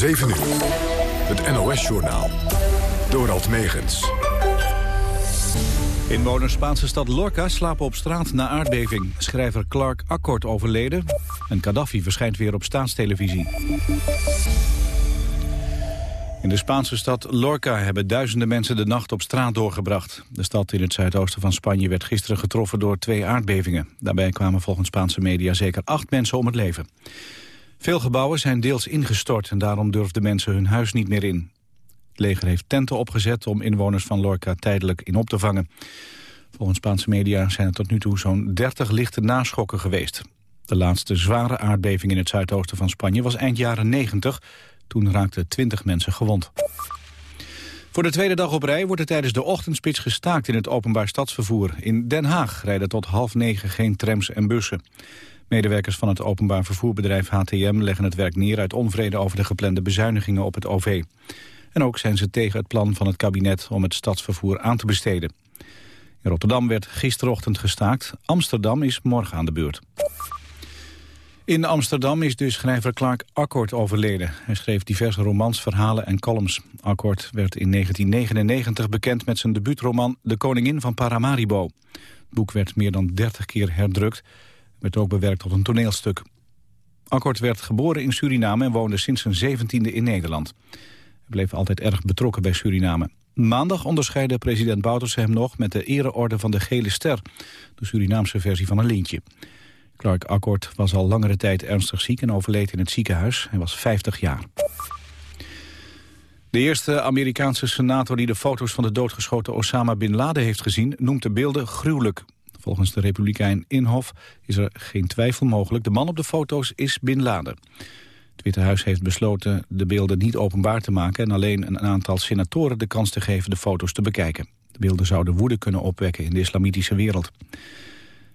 7 uur. Het NOS-journaal. Dorald Megens. Inwoners Spaanse stad Lorca slapen op straat na aardbeving. Schrijver Clark Akkord overleden. En Gaddafi verschijnt weer op staatstelevisie. In de Spaanse stad Lorca hebben duizenden mensen de nacht op straat doorgebracht. De stad in het zuidoosten van Spanje werd gisteren getroffen door twee aardbevingen. Daarbij kwamen volgens Spaanse media zeker acht mensen om het leven. Veel gebouwen zijn deels ingestort en daarom durfden mensen hun huis niet meer in. Het leger heeft tenten opgezet om inwoners van Lorca tijdelijk in op te vangen. Volgens Spaanse media zijn er tot nu toe zo'n 30 lichte naschokken geweest. De laatste zware aardbeving in het zuidoosten van Spanje was eind jaren 90. Toen raakten 20 mensen gewond. Voor de tweede dag op rij wordt er tijdens de ochtendspits gestaakt in het openbaar stadsvervoer. In Den Haag rijden tot half negen geen trams en bussen. Medewerkers van het openbaar vervoerbedrijf HTM leggen het werk neer uit onvrede over de geplande bezuinigingen op het OV. En ook zijn ze tegen het plan van het kabinet om het stadsvervoer aan te besteden. In Rotterdam werd gisterochtend gestaakt. Amsterdam is morgen aan de beurt. In Amsterdam is de schrijver Clark Akkord overleden. Hij schreef diverse romans, verhalen en columns. Akkord werd in 1999 bekend met zijn debuutroman De Koningin van Paramaribo. Het boek werd meer dan 30 keer herdrukt. Werd ook bewerkt tot een toneelstuk. Akkord werd geboren in Suriname en woonde sinds zijn zeventiende in Nederland. Hij bleef altijd erg betrokken bij Suriname. Maandag onderscheidde president Bouterse hem nog met de ereorde van de Gele Ster, de Surinaamse versie van een lintje. Clark Akkord was al langere tijd ernstig ziek en overleed in het ziekenhuis. Hij was 50 jaar. De eerste Amerikaanse senator die de foto's van de doodgeschoten Osama Bin Laden heeft gezien... noemt de beelden gruwelijk. Volgens de republikein Inhofe is er geen twijfel mogelijk. De man op de foto's is Bin Laden. Het Witte Huis heeft besloten de beelden niet openbaar te maken... en alleen een aantal senatoren de kans te geven de foto's te bekijken. De beelden zouden woede kunnen opwekken in de islamitische wereld.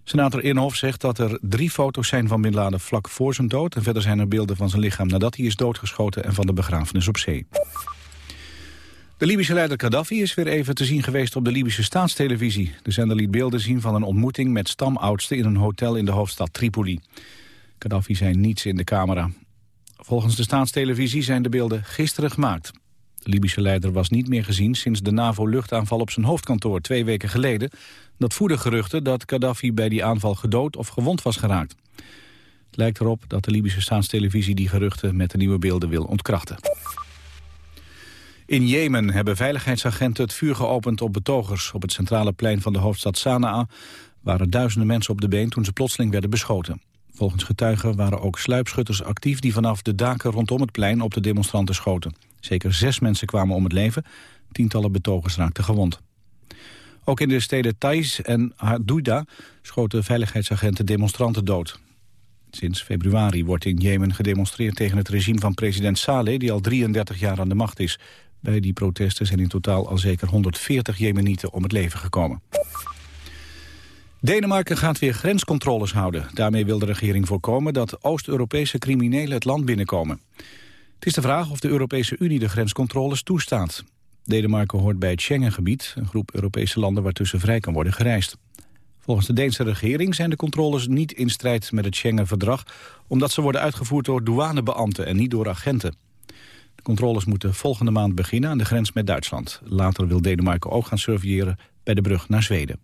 Senator Inhofe zegt dat er drie foto's zijn van Bin Laden vlak voor zijn dood... en verder zijn er beelden van zijn lichaam nadat hij is doodgeschoten... en van de begrafenis op zee. De Libische leider Gaddafi is weer even te zien geweest op de Libische staatstelevisie. De zender liet beelden zien van een ontmoeting met stamoudsten in een hotel in de hoofdstad Tripoli. Gaddafi zei niets in de camera. Volgens de staatstelevisie zijn de beelden gisteren gemaakt. De Libische leider was niet meer gezien sinds de NAVO-luchtaanval op zijn hoofdkantoor twee weken geleden. Dat voerde geruchten dat Gaddafi bij die aanval gedood of gewond was geraakt. Het lijkt erop dat de Libische staatstelevisie die geruchten met de nieuwe beelden wil ontkrachten. In Jemen hebben veiligheidsagenten het vuur geopend op betogers. Op het centrale plein van de hoofdstad Sanaa waren duizenden mensen op de been toen ze plotseling werden beschoten. Volgens getuigen waren ook sluipschutters actief die vanaf de daken rondom het plein op de demonstranten schoten. Zeker zes mensen kwamen om het leven, tientallen betogers raakten gewond. Ook in de steden Thais en Hadouda schoten veiligheidsagenten demonstranten dood. Sinds februari wordt in Jemen gedemonstreerd tegen het regime van president Saleh... die al 33 jaar aan de macht is. Bij die protesten zijn in totaal al zeker 140 Jemenieten om het leven gekomen. Denemarken gaat weer grenscontroles houden. Daarmee wil de regering voorkomen dat Oost-Europese criminelen het land binnenkomen. Het is de vraag of de Europese Unie de grenscontroles toestaat. Denemarken hoort bij het Schengengebied, een groep Europese landen waartussen vrij kan worden gereisd. Volgens de Deense regering zijn de controles niet in strijd met het Schengen-verdrag... omdat ze worden uitgevoerd door douanebeambten en niet door agenten. Controles moeten volgende maand beginnen aan de grens met Duitsland. Later wil Denemarken ook gaan surveilleren bij de brug naar Zweden.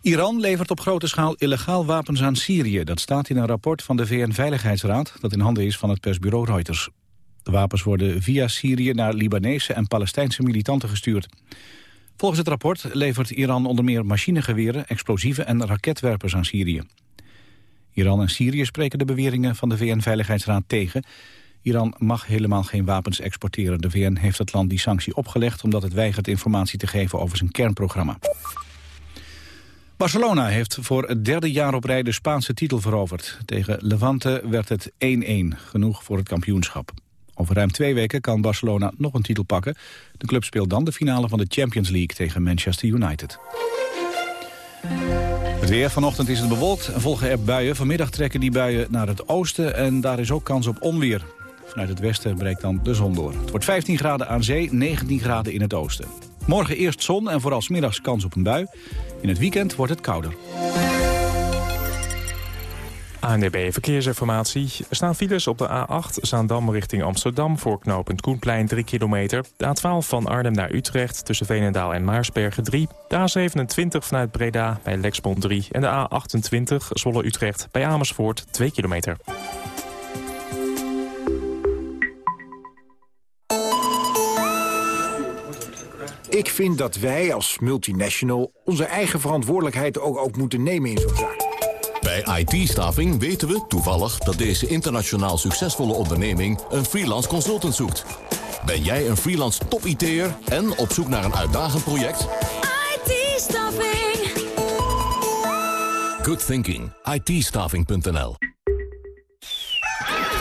Iran levert op grote schaal illegaal wapens aan Syrië. Dat staat in een rapport van de VN-veiligheidsraad... dat in handen is van het persbureau Reuters. De wapens worden via Syrië naar Libanese en Palestijnse militanten gestuurd. Volgens het rapport levert Iran onder meer machinegeweren, explosieven en raketwerpers aan Syrië. Iran en Syrië spreken de beweringen van de VN-veiligheidsraad tegen. Iran mag helemaal geen wapens exporteren. De VN heeft het land die sanctie opgelegd omdat het weigert informatie te geven over zijn kernprogramma. Barcelona heeft voor het derde jaar op rij de Spaanse titel veroverd. Tegen Levante werd het 1-1, genoeg voor het kampioenschap. Over ruim twee weken kan Barcelona nog een titel pakken. De club speelt dan de finale van de Champions League tegen Manchester United. Het weer vanochtend is het bewolkt en volgen er buien. Vanmiddag trekken die buien naar het oosten en daar is ook kans op onweer. Vanuit het westen breekt dan de zon door. Het wordt 15 graden aan zee, 19 graden in het oosten. Morgen eerst zon en vooral middags kans op een bui. In het weekend wordt het kouder. ANDB Verkeersinformatie. Er staan files op de A8 Zaandam richting Amsterdam... voor knooppunt Koenplein 3 kilometer. De A12 van Arnhem naar Utrecht tussen Veenendaal en Maarsbergen 3. De A27 vanuit Breda bij Lexmond 3. En de A28 Zwolle-Utrecht bij Amersfoort 2 kilometer. Ik vind dat wij als multinational onze eigen verantwoordelijkheid ook, ook moeten nemen in zo'n zaak. Bij IT-staving weten we toevallig dat deze internationaal succesvolle onderneming een freelance consultant zoekt. Ben jij een freelance top-IT'er en op zoek naar een uitdagend project? IT-staving. Good thinking. it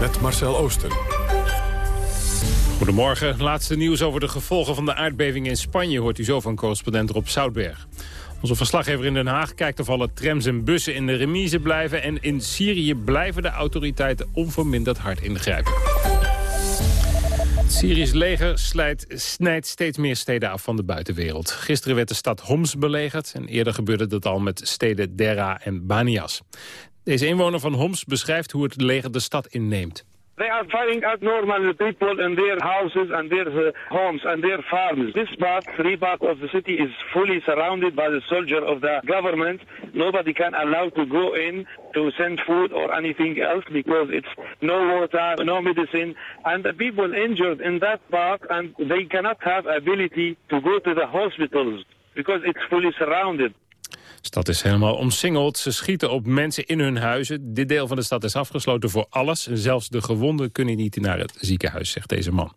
met Marcel Oosten. Goedemorgen. Laatste nieuws over de gevolgen van de aardbeving in Spanje... hoort u zo van correspondent Rob Zoutberg. Onze verslaggever in Den Haag kijkt of alle trams en bussen in de remise blijven... en in Syrië blijven de autoriteiten onverminderd hard ingrijpen. Het Syrisch leger snijdt steeds meer steden af van de buitenwereld. Gisteren werd de stad Homs belegerd... en eerder gebeurde dat al met steden Dera en Banias. Deze inwoner van Homs beschrijft hoe het leger de stad inneemt. They are firing out normal people in their houses and their uh, homes and their farms. This part, three part of the city is fully surrounded by the soldier of the government. Nobody can allow to go in to send food or anything else because it's no water, no medicine. And the people injured in that part and they cannot have ability to go to the hospitals because it's fully surrounded. De stad is helemaal omsingeld. Ze schieten op mensen in hun huizen. Dit deel van de stad is afgesloten voor alles. Zelfs de gewonden kunnen niet naar het ziekenhuis, zegt deze man.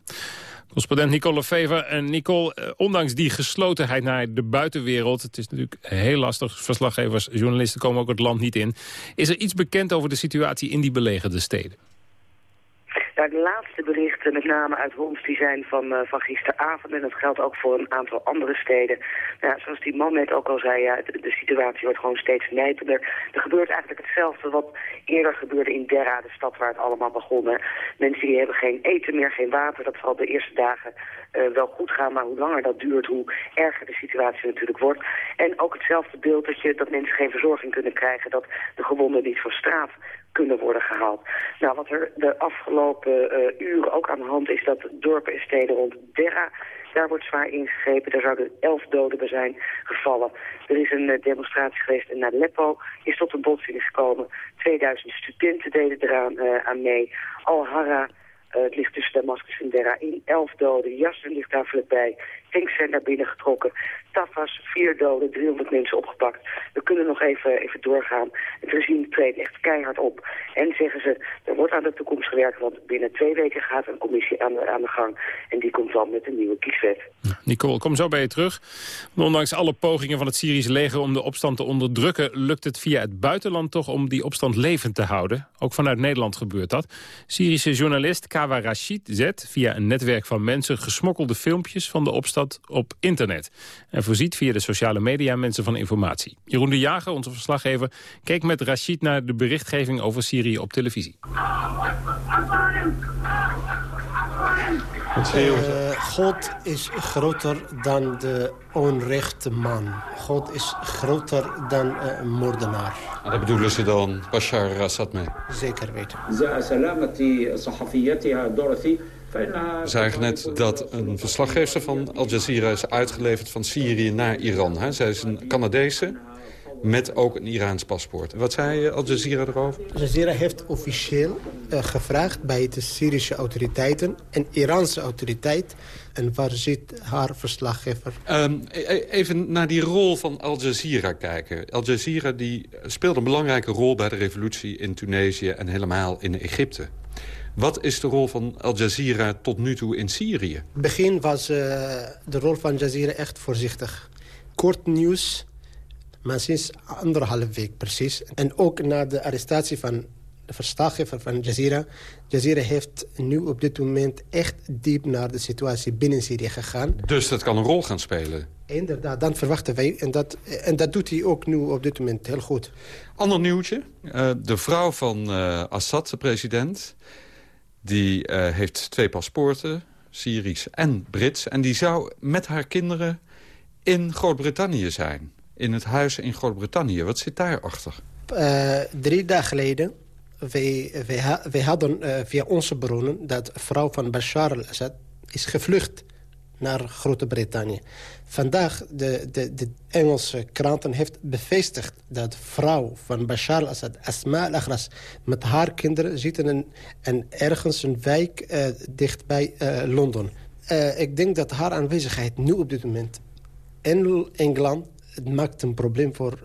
Correspondent Nicole Fever. En Nicole, eh, ondanks die geslotenheid naar de buitenwereld... het is natuurlijk heel lastig, verslaggevers, journalisten komen ook het land niet in... is er iets bekend over de situatie in die belegerde steden? De laatste berichten, met name uit Homs, die zijn van, uh, van gisteravond. En dat geldt ook voor een aantal andere steden. Nou, zoals die man net ook al zei, ja, de, situatie wordt gewoon steeds nijpender. Er gebeurt eigenlijk hetzelfde wat eerder gebeurde in Derra, de stad waar het allemaal begon. Mensen die hebben geen eten meer, geen water. Dat zal de eerste dagen uh, wel goed gaan. Maar hoe langer dat duurt, hoe erger de situatie natuurlijk wordt. En ook hetzelfde beeld dat, je, dat mensen geen verzorging kunnen krijgen. Dat de gewonden niet van straat kunnen worden gehaald. Nou, wat er de afgelopen uh, uren ook aan de hand is dat dorpen en steden rond Derra... Daar wordt zwaar ingegrepen. Daar zouden elf doden bij zijn gevallen. Er is een uh, demonstratie geweest in Aleppo. Is tot een botsing gekomen. 2000 studenten deden eraan uh, aan mee. Al-Hara, het ligt tussen Damascus en Derra in. Elf doden. Jasser ligt daar vlakbij. Tanks zijn naar binnen getrokken. Tafas, vier doden, 300 mensen opgepakt. We kunnen nog even, even doorgaan. Het regime treedt echt keihard op. En zeggen ze, er wordt aan de toekomst gewerkt... want binnen twee weken gaat een commissie aan de, aan de gang. En die komt dan met een nieuwe kieswet. Nicole, kom zo bij je terug. Ondanks alle pogingen van het Syrische leger om de opstand te onderdrukken... lukt het via het buitenland toch om die opstand levend te houden. Ook vanuit Nederland gebeurt dat. Syrische journalist Kawa Rashid zet via een netwerk van mensen... gesmokkelde filmpjes van de opstand op internet. En voorziet via de sociale media mensen van informatie. Jeroen de Jager, onze verslaggever, keek met Rashid naar de berichtgeving over Syrië op televisie. Uh, God is groter dan de onrechte man. God is groter dan uh, een moordenaar. En daar bedoelen ze dan Bashar Assad mee? Zeker weten. We zagen net dat een verslaggever van Al Jazeera is uitgeleverd van Syrië naar Iran. Hè? Zij is een Canadese met ook een Iraans paspoort. Wat zei Al Jazeera erover? Al Jazeera heeft officieel uh, gevraagd bij de Syrische autoriteiten... en Iraanse autoriteit en waar zit haar verslaggever? Um, even naar die rol van Al Jazeera kijken. Al Jazeera die speelde een belangrijke rol bij de revolutie in Tunesië... en helemaal in Egypte. Wat is de rol van Al Jazeera tot nu toe in Syrië? In het begin was uh, de rol van Al Jazeera echt voorzichtig. Kort nieuws, maar sinds anderhalf week precies. En ook na de arrestatie van de verslaggever van Jazeera. Jazeera heeft nu op dit moment echt diep naar de situatie binnen Syrië gegaan. Dus dat kan een rol gaan spelen? Inderdaad, dan verwachten wij. En dat, en dat doet hij ook nu op dit moment heel goed. Ander nieuwtje. Uh, de vrouw van uh, Assad, de president... die uh, heeft twee paspoorten, Syrisch en Brits. En die zou met haar kinderen in Groot-Brittannië zijn. In het huis in Groot-Brittannië. Wat zit daarachter? drie dagen geleden wij, wij hadden uh, via onze bronnen dat vrouw van Bashar al-Assad is gevlucht naar Groot-Brittannië. Vandaag de, de, de Engelse kranten heeft bevestigd dat vrouw van Bashar al-Assad, Asma al-Aghras, met haar kinderen zitten in, in ergens een wijk uh, dichtbij uh, Londen. ik denk dat haar aanwezigheid nu op dit moment in Engeland het maakt een probleem voor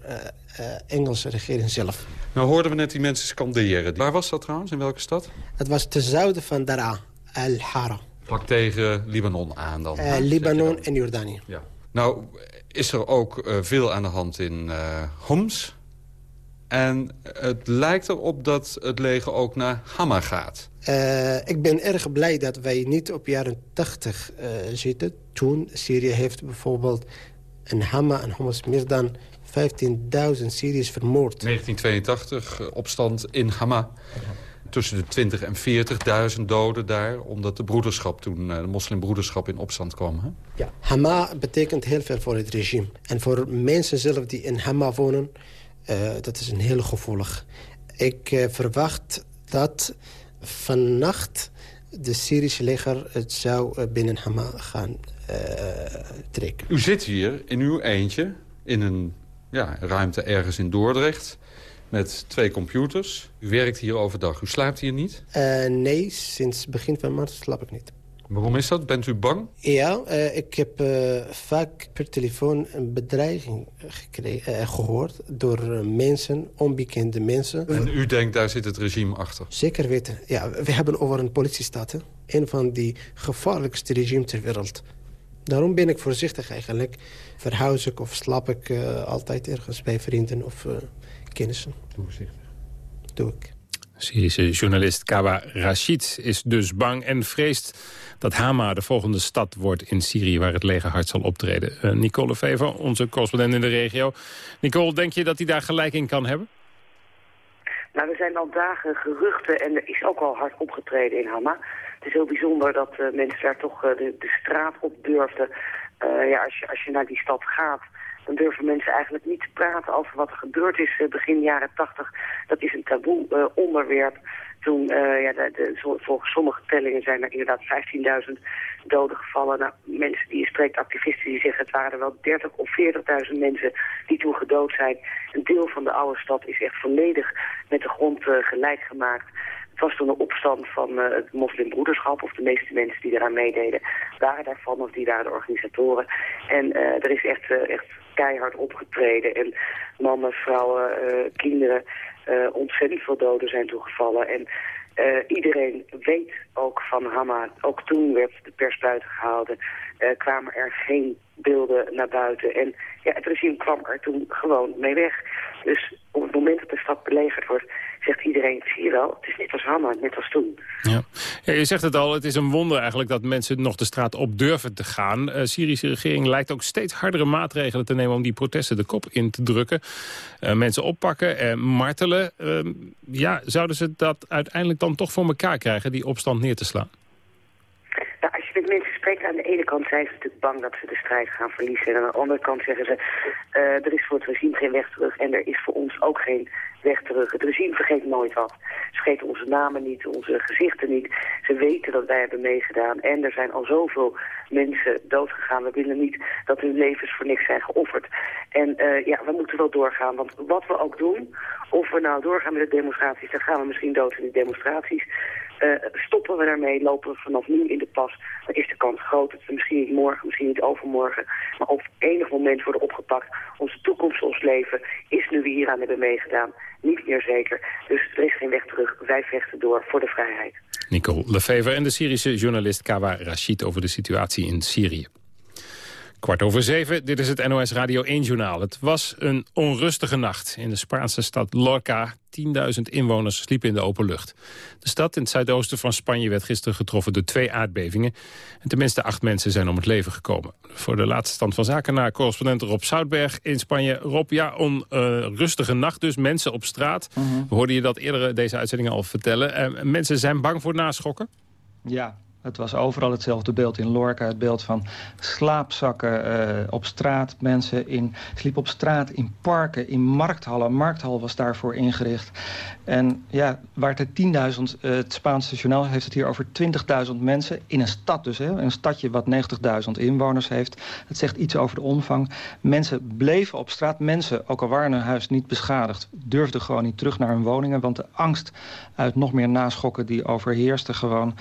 Engelse regering zelf. Nou hoorden we net die mensen scanderen. Waar was dat trouwens? In welke stad? Het was ten zuiden van Daraa, Al-Hara. Vlak tegen Libanon aan dan? Uh, Libanon en Jordanië. Ja. Nou, is er ook uh, veel aan de hand in uh, Homs. En het lijkt erop dat het leger ook naar Hama gaat. ik ben erg blij dat wij niet op jaren 80 zitten. Toen Syrië heeft bijvoorbeeld in Hama en Homs meer dan 15.000 Syriërs vermoord. 1982, eh, opstand in Hama. Tussen de 20 en 40.000 doden daar... omdat de broederschap toen, eh, de moslimbroederschap in opstand kwam. Hè? Ja, Hama betekent heel veel voor het regime. En voor mensen zelf die in Hama wonen... Uh, dat is een heel gevoelig. Ik uh, verwacht dat vannacht de Syrische leger het zou binnen Hama gaan trekken. U zit hier in uw eentje in een ja, ruimte ergens in Dordrecht met twee computers. U werkt hier overdag. U slaapt hier niet? Uh, nee, sinds begin van maart slaap ik niet. Waarom is dat? Bent u bang? Ja, uh, ik heb uh, vaak per telefoon een bedreiging gekregen, gehoord... door mensen, onbekende mensen. En u denkt, daar zit het regime achter? Zeker weten. Ja, we hebben over een politiestaat. Hè? Een van die gevaarlijkste regimes ter wereld. Daarom ben ik voorzichtig eigenlijk. Verhuis ik of slaap ik uh, altijd ergens bij vrienden of uh, kennissen. Voorzichtig. Doe ik. Syrische journalist Kawa Rashid is dus bang en vreest dat Hama de volgende stad wordt in Syrië... waar het leger hard zal optreden. Uh, Nicole Vever, onze correspondent in de regio. Nicole, denk je dat hij daar gelijk in kan hebben? Nou, er zijn al dagen geruchten en er is ook al hard opgetreden in Hama. Het is heel bijzonder dat uh, mensen daar toch uh, de, de, straat op durfden. Uh, ja, als je, als je naar die stad gaat, dan durven mensen eigenlijk niet te praten over wat er gebeurd is begin jaren tachtig. Dat is een taboe onderwerp. Toen, ja, de, volgens sommige tellingen zijn er inderdaad 15.000 doden gevallen. Nou, mensen die je spreekt, activisten, die zeggen het waren er wel 30 of 40.000 mensen die toen gedood zijn. Een deel van de oude stad is echt volledig met de grond gelijk gemaakt. Het was toen een opstand van uh, het moslimbroederschap, of de meeste mensen die eraan meededen, waren daarvan, of die waren de organisatoren. En uh, er is echt, uh, echt keihard opgetreden. En mannen, vrouwen, kinderen, ontzettend veel doden zijn toegevallen. En iedereen weet ook van Hama, ook toen werd de pers buiten gehouden, kwamen er geen beelden naar buiten. En ja, het regime kwam er toen gewoon mee weg. Dus op het moment dat de stad belegerd wordt, zegt iedereen, zie je wel, het is net als Hama, net als toen. Ja. ja. je zegt het al, het is een wonder eigenlijk dat mensen nog de straat op durven te gaan. De uh, Syrische regering lijkt ook steeds hardere maatregelen te nemen om die protesten de kop in te drukken. Uh, mensen oppakken en martelen. Uh, ja, zouden ze dat uiteindelijk dan toch voor elkaar krijgen, die opstand neer te slaan? Nou, als je met mensen spreekt, aan de ene kant zijn ze natuurlijk bang dat ze de strijd gaan verliezen. En aan de andere kant zeggen ze, uh, er is voor het regime geen weg terug en er is voor ons ook geen weg terug. Het regime vergeet nooit wat. Ze vergeten onze namen niet, onze gezichten niet. Ze weten dat wij hebben meegedaan. En er zijn al zoveel mensen doodgegaan. We willen niet dat hun levens voor niks zijn geofferd. En uh, ja, we moeten wel doorgaan. Want wat we ook doen, of we nou doorgaan met de demonstraties... dan gaan we misschien dood in de demonstraties. Uh, stoppen we daarmee, lopen we vanaf nu in de pas... dan is de kans groot dat we misschien niet morgen, misschien niet overmorgen... maar op enig moment worden opgepakt. Onze toekomst, ons leven is nu we hieraan hebben meegedaan niet meer zeker. Dus er is geen weg terug. Wij vechten door voor de vrijheid. Nicole Lefever en de Syrische journalist Kawa Rashid over de situatie in Syrië. Kwart over zeven, dit is het NOS Radio 1-journaal. Het was een onrustige nacht in de Spaanse stad Lorca. 10.000 inwoners sliepen in de open lucht. De stad in het zuidoosten van Spanje werd gisteren getroffen door twee aardbevingen. En tenminste acht mensen zijn om het leven gekomen. Voor de laatste stand van zaken naar correspondent Rob Zoutberg in Spanje. Rob, ja, onrustige nacht dus, mensen op straat. Mhm. We hoorden je dat eerder deze uitzending al vertellen. Uh, mensen zijn bang voor naschokken? Ja, het was overal hetzelfde beeld in Lorca. Het beeld van slaapzakken uh, op straat. Mensen in, sliepen op straat, in parken, in markthallen. Markthal was daarvoor ingericht. En ja, waar het 10.000, uh, het Spaanse journaal heeft het hier over 20.000 mensen. In een stad dus, hè, een stadje wat 90.000 inwoners heeft. Het zegt iets over de omvang. Mensen bleven op straat. Mensen, ook al waren hun huis niet beschadigd... durfden gewoon niet terug naar hun woningen. Want de angst uit nog meer naschokken die overheerste gewoon...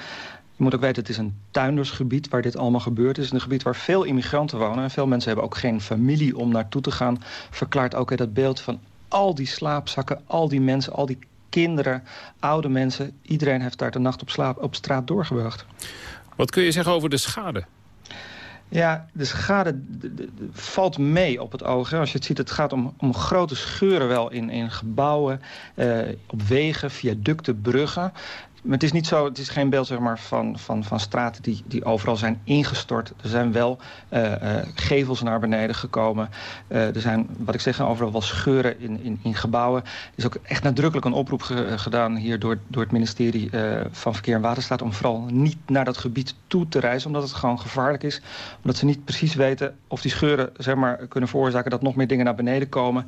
Je moet ook weten, het is een tuindersgebied waar dit allemaal gebeurt. Het is een gebied waar veel immigranten wonen. En veel mensen hebben ook geen familie om naartoe te gaan. Verklaart ook dat beeld van al die slaapzakken, al die mensen, al die kinderen, oude mensen. Iedereen heeft daar de nacht op, slaap, op straat doorgebracht. Wat kun je zeggen over de schade? Ja, de schade valt mee op het oog. Hè. Als je het ziet, het gaat om, om grote scheuren wel in, in gebouwen, eh, op wegen, viaducten, bruggen. Maar het is niet zo, het is geen beeld zeg maar, van, van, van straten die, die overal zijn ingestort. Er zijn wel uh, uh, gevels naar beneden gekomen. Uh, er zijn, wat ik zeg, overal wel scheuren in, in, in gebouwen. Er is ook echt nadrukkelijk een oproep ge gedaan hier door, door het ministerie van Verkeer en Waterstaat... om vooral niet naar dat gebied toe te reizen, omdat het gewoon gevaarlijk is. Omdat ze niet precies weten of die scheuren zeg maar, kunnen veroorzaken dat nog meer dingen naar beneden komen.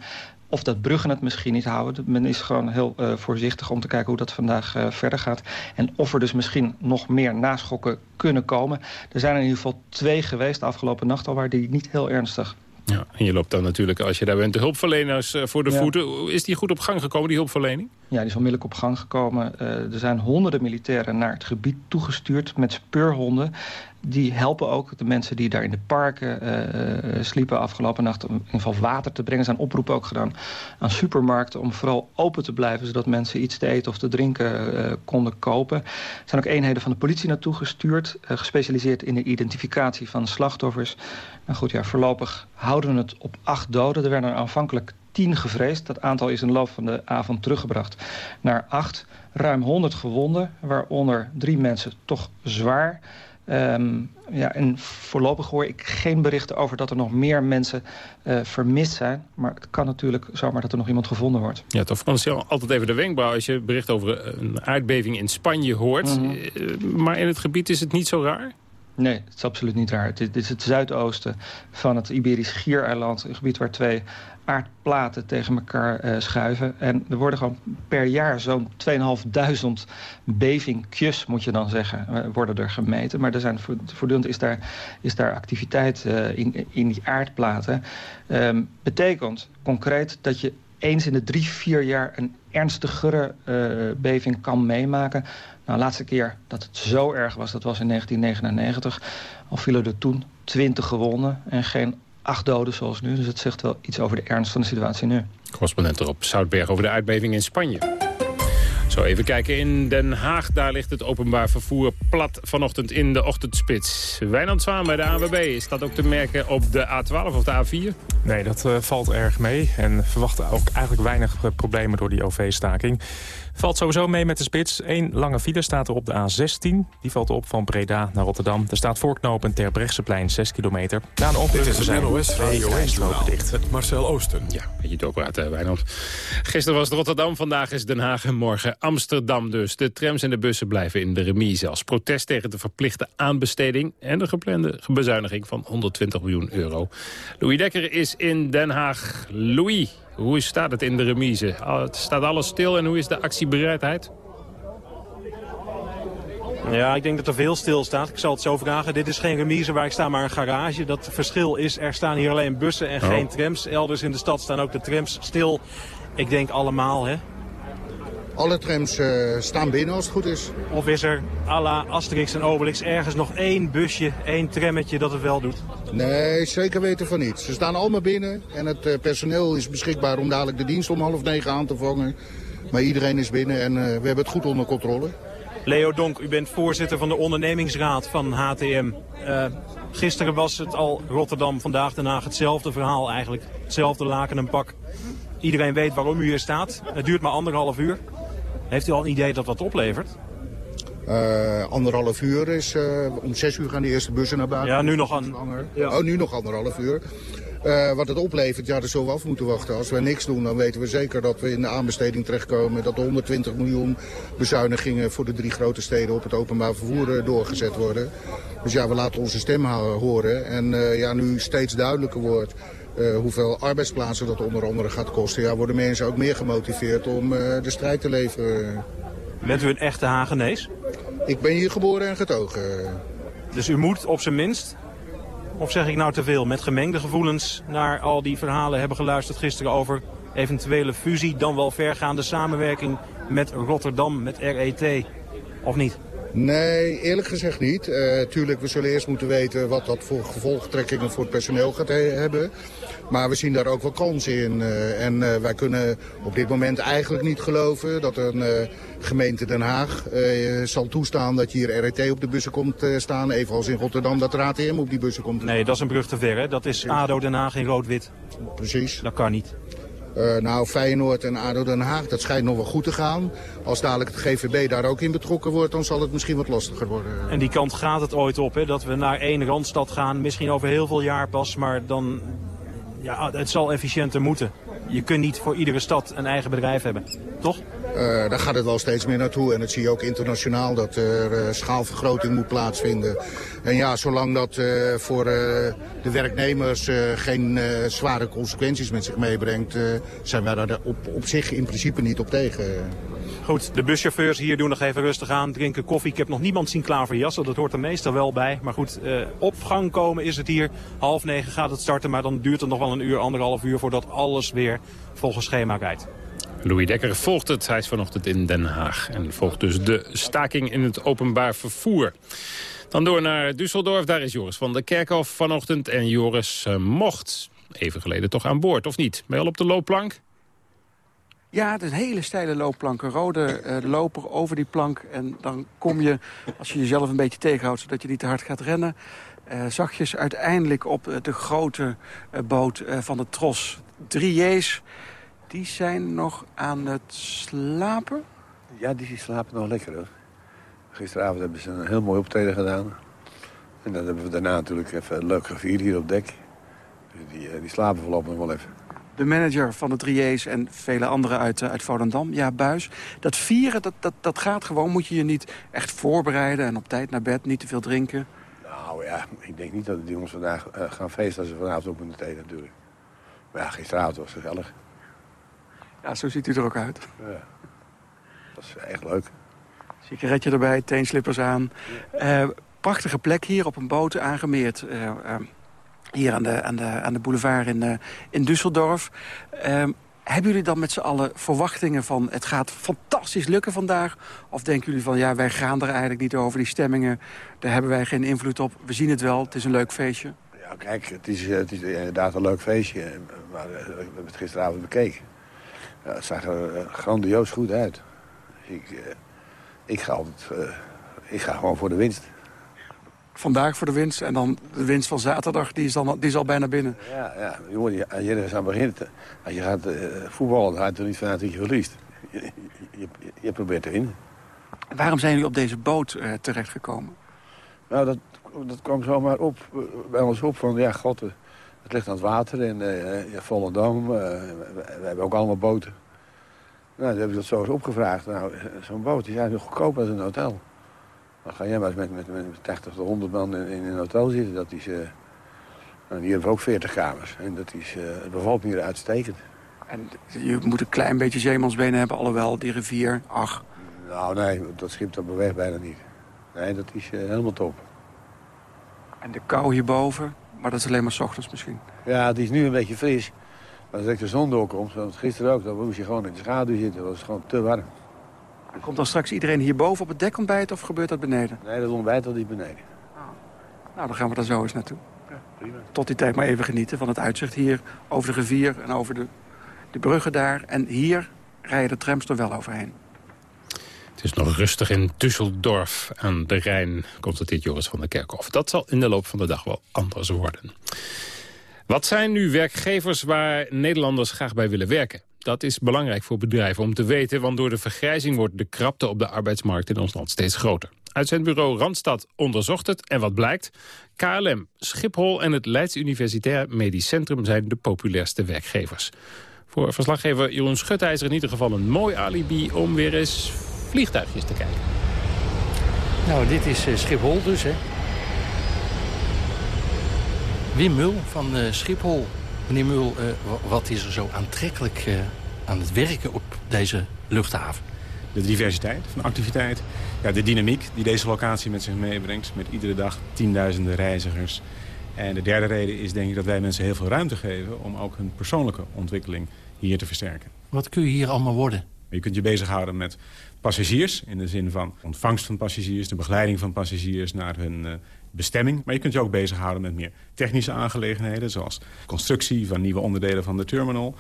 Of dat bruggen het misschien niet houden. Men is gewoon heel uh, voorzichtig om te kijken hoe dat vandaag uh, verder gaat. En of er dus misschien nog meer naschokken kunnen komen. Er zijn in ieder geval twee geweest de afgelopen nacht al... waar die niet heel ernstig ja, en je loopt dan natuurlijk, als je daar bent, de hulpverleners uh, voor de ja. voeten. Is die goed op gang gekomen, die hulpverlening? Ja, die is onmiddellijk op gang gekomen. Uh, er zijn honderden militairen naar het gebied toegestuurd met speurhonden die helpen ook de mensen die daar in de parken uh, sliepen afgelopen nacht... om in ieder geval water te brengen. Er zijn oproepen ook gedaan aan supermarkten om vooral open te blijven... zodat mensen iets te eten of te drinken uh, konden kopen. Er zijn ook eenheden van de politie naartoe gestuurd... gespecialiseerd in de identificatie van slachtoffers. Nou goed, ja, voorlopig houden we het op acht doden. Er werden er aanvankelijk tien gevreesd. Dat aantal is in de loop van de avond teruggebracht naar acht. Ruim 100 gewonden, waaronder drie mensen toch zwaar... Um, ja, en voorlopig hoor ik geen berichten over dat er nog meer mensen uh, vermist zijn. Maar het kan natuurlijk zomaar dat er nog iemand gevonden wordt. Ja, toch Frans, altijd even de wenkbrauw als je bericht over een aardbeving in Spanje hoort. Mm -hmm. Maar in het gebied is het niet zo raar? Nee, het is absoluut niet raar. Het is het zuidoosten van het Iberisch Schiereiland. Een gebied waar twee aardplaten tegen elkaar uh, schuiven. En er worden gewoon per jaar zo'n 2500 bevingjes, moet je dan zeggen, uh, worden er gemeten. Maar er zijn voortdurend is daar, is daar activiteit uh, in, in die aardplaten. Um, betekent concreet dat je eens in de drie, vier jaar een ernstigere beving kan meemaken. Nou, de laatste keer dat het zo erg was, dat was in 1999. Al vielen er toen 20 gewonden en geen acht doden zoals nu. Dus het zegt wel iets over de ernst van de situatie nu. Correspondent erop Zoutberg over de aardbeving in Spanje. Zo even kijken in Den Haag. Daar ligt het openbaar vervoer plat vanochtend in de ochtendspits. Wijnand Zwaan bij de ANWB. Is dat ook te merken op de A12 of de A4? Nee, dat uh, valt erg mee. En verwachten ook eigenlijk weinig problemen door die OV-staking. Valt sowieso mee met de spits. Eén lange file staat er op de A16. Die valt op van Breda naar Rotterdam. Er staat voorknopen ter Brechtseplein 6 kilometer. Na een ongeluk Dit is het NOS Radio 1 dicht. Met Marcel Oosten. Ja, beetje doorpraten, Wijnand. Gisteren was het Rotterdam, vandaag is Den Haag en morgen Amsterdam dus. De trams en de bussen blijven in de remise als protest tegen de verplichte aanbesteding... en de geplande bezuiniging van 120 miljoen euro. Louis Dekker is in Den Haag. Louis, Hoe staat het in de remise? Staat alles stil en hoe is de actiebereidheid? Ja, ik denk dat er veel stil staat. Ik zal het zo vragen. Dit is geen remise waar ik sta, maar een garage. Dat verschil is, er staan hier alleen bussen en geen trams. Elders in de stad staan ook de trams stil. Ik denk allemaal, hè. Alle trams uh, staan binnen als het goed is. Of is er à la Asterix en Obelix ergens nog één busje, één trammetje dat het wel doet? Nee, zeker weten van niet. Ze staan allemaal binnen en het uh, personeel is beschikbaar om dadelijk de dienst om half negen aan te vangen. Maar iedereen is binnen en uh, we hebben het goed onder controle. Leo Donk, u bent voorzitter van de ondernemingsraad van HTM. Gisteren was het al Rotterdam, vandaag Den Haag hetzelfde verhaal eigenlijk. Hetzelfde laken en pak. Iedereen weet waarom u hier staat. Het duurt maar anderhalf uur. Heeft u al een idee dat wat oplevert? Uh, anderhalf uur is, uh, om zes uur gaan de eerste bussen naar buiten. Ja, nu nog. Ja. Oh, nu nog anderhalf uur. Uh, wat het oplevert, ja, daar zullen we af moeten wachten. Als we niks doen, dan weten we zeker dat we in de aanbesteding terechtkomen. Dat er 120 miljoen bezuinigingen voor de drie grote steden op het openbaar vervoer doorgezet worden. Dus ja, we laten onze stem horen. En ja, nu steeds duidelijker wordt uh, hoeveel arbeidsplaatsen dat onder andere gaat kosten... Ja, worden mensen ook meer gemotiveerd om uh, de strijd te leveren. Bent u een echte Hagenees? Ik ben hier geboren en getogen. Dus u moet op zijn minst, of zeg ik nou te veel... met gemengde gevoelens naar al die verhalen hebben geluisterd gisteren... over eventuele fusie, dan wel vergaande samenwerking met Rotterdam, met RET, of niet? Nee, eerlijk gezegd niet. Uh, tuurlijk, we zullen eerst moeten weten wat dat voor gevolgtrekkingen voor het personeel gaat he hebben. Maar we zien daar ook wel kansen in. Uh, en uh, wij kunnen op dit moment eigenlijk niet geloven dat een gemeente Den Haag zal toestaan dat hier RET op de bussen komt staan. Evenals in Rotterdam dat de ATM op die bussen komt. Nee, dat is een brug te ver. Hè? Dat is ADO Den Haag in rood-wit. Precies. Dat kan niet. Uh, nou, Feyenoord en ADO Den Haag, dat schijnt nog wel goed te gaan. Als dadelijk het GVB daar ook in betrokken wordt, dan zal het misschien wat lastiger worden. En die kant gaat het ooit op, hè? dat we naar één Randstad gaan. Misschien over heel veel jaar pas, maar dan... Ja, het zal efficiënter moeten. Je kunt niet voor iedere stad een eigen bedrijf hebben, toch? Uh, daar gaat het wel steeds meer naartoe. En dat zie je ook internationaal, dat er uh, schaalvergroting moet plaatsvinden. En ja, zolang dat uh, voor de werknemers geen zware consequenties met zich meebrengt... zijn wij daar op, op zich in principe niet op tegen. Goed, de buschauffeurs hier doen nog even rustig aan, drinken koffie. Ik heb nog niemand zien klaverjassen, dat hoort er meestal wel bij. Maar goed, op gang komen is het hier. Half negen gaat het starten, maar dan duurt het nog wel een uur, anderhalf uur... voordat alles weer volgens schema rijdt. Louis Dekker volgt het. Hij is vanochtend in Den Haag. En volgt dus de staking in het openbaar vervoer. Dan door naar Düsseldorf. Daar is Joris van der Kerkhof vanochtend. En Joris uh, mocht even geleden toch aan boord, of niet? Al op de loopplank? Ja, het is een hele steile loopplank. Een rode uh, loper over die plank. En dan kom je, als je jezelf een beetje tegenhoudt... zodat je niet te hard gaat rennen... Uh, zachtjes uiteindelijk op de grote boot van de Tros. Drie J's die zijn nog aan het slapen? Ja, die slapen nog lekker hoor. Gisteravond hebben ze een heel mooi optreden gedaan. En dan hebben we daarna natuurlijk even leuk gevierd hier op dek. Die, die slapen voorlopig nog wel even. De manager van de Triees en vele anderen uit, uit Volendam, ja, Buis. Dat vieren, dat, dat, dat gaat gewoon. Moet je je niet echt voorbereiden en op tijd naar bed, niet te veel drinken? Nou ja, ik denk niet dat de jongens vandaag uh, gaan feesten als ze vanavond op moeten eten natuurlijk. Maar ja, gisteravond was het gezellig. Ja, zo ziet u er ook uit. Ja. Dat is echt leuk. Sigaretje erbij, teenslippers aan. Ja. Uh, prachtige plek hier op een boot aangemeerd. Uh, hier aan de, aan, de, aan de boulevard in, in Düsseldorf. Ehm, hebben jullie dan met z'n allen verwachtingen van... het gaat fantastisch lukken vandaag? Of denken jullie van, ja, wij gaan er eigenlijk niet over, die stemmingen... daar hebben wij geen invloed op. We zien het wel, het is een leuk feestje. Ja, kijk, het is, het is inderdaad een leuk feestje. Maar we hebben het gisteravond bekeken. Ja, het zag er grandioos goed uit. Ik, ga altijd, ik ga gewoon voor de winst. Vandaag voor de winst en dan de winst van zaterdag, die is, dan, die is al bijna binnen. Ja, ja. jongen, als je er aan begint, als je gaat uh, voetballen, dan gaat je er niet vanuit dat je verliest. Je, je, je, je probeert winnen. Waarom zijn jullie op deze boot uh, terechtgekomen? Nou, dat, dat kwam zomaar op, bij ons op van, ja, god, het ligt aan het water in uh, Volendam. We, we, hebben ook allemaal boten. Nou, dan heb ik dat zo eens opgevraagd. Nou, zo'n boot is eigenlijk goedkoop als een hotel. Dan ga jij maar eens met, met, met 80 tot 100 man in, in, een hotel zitten. Dat is, uh, nou, hier hebben we ook 40 kamers. En dat is, uh, het bevalt me hier uitstekend. En je moet een klein beetje zeemansbenen hebben, alhoewel die rivier, ach. Nou nee, dat schip dat beweegt bijna niet. Nee, dat is helemaal top. En de kou hierboven, maar dat is alleen maar s ochtends misschien. Ja, het is nu een beetje fris. Maar als de zon doorkomt, zoals gisteren ook, dan moest je gewoon in de schaduw zitten. Dat was gewoon te warm. Komt dan straks iedereen hierboven op het dek ontbijten of gebeurt dat beneden? Nee, dat ontbijt al niet beneden. Nou, dan gaan we daar zo eens naartoe. Ja, prima. Tot die tijd maar even genieten van het uitzicht hier over de rivier en over de, de bruggen daar. En hier rijden de trams er wel overheen. Het is nog rustig in Düsseldorf aan de Rijn, constateert Joris van der Kerkhof. Dat zal in de loop van de dag wel anders worden. Wat zijn nu werkgevers waar Nederlanders graag bij willen werken? Dat is belangrijk voor bedrijven om te weten... want door de vergrijzing wordt de krapte op de arbeidsmarkt in ons land steeds groter. Uitzendbureau Randstad onderzocht het en wat blijkt? KLM, Schiphol en het Leids Universitair Medisch Centrum zijn de populairste werkgevers. Voor verslaggever Jeroen Schutijzer in ieder geval een mooi alibi om weer eens vliegtuigjes te kijken. Nou, dit is uh, Schiphol dus, hè. Wim Mul van uh, Schiphol. Meneer Mul, uh, wat is er zo aantrekkelijk aan het werken op deze luchthaven? De diversiteit van activiteit. Ja, de dynamiek die deze locatie met zich meebrengt. Met iedere dag tienduizenden reizigers. En de derde reden is denk ik dat wij mensen heel veel ruimte geven... om ook hun persoonlijke ontwikkeling hier te versterken. Wat kun je hier allemaal worden? Je kunt je bezighouden met passagiers... in de zin van ontvangst van passagiers... de begeleiding van passagiers naar hun uh, bestemming. Maar je kunt je ook bezighouden met meer technische aangelegenheden... zoals constructie van nieuwe onderdelen van de terminal...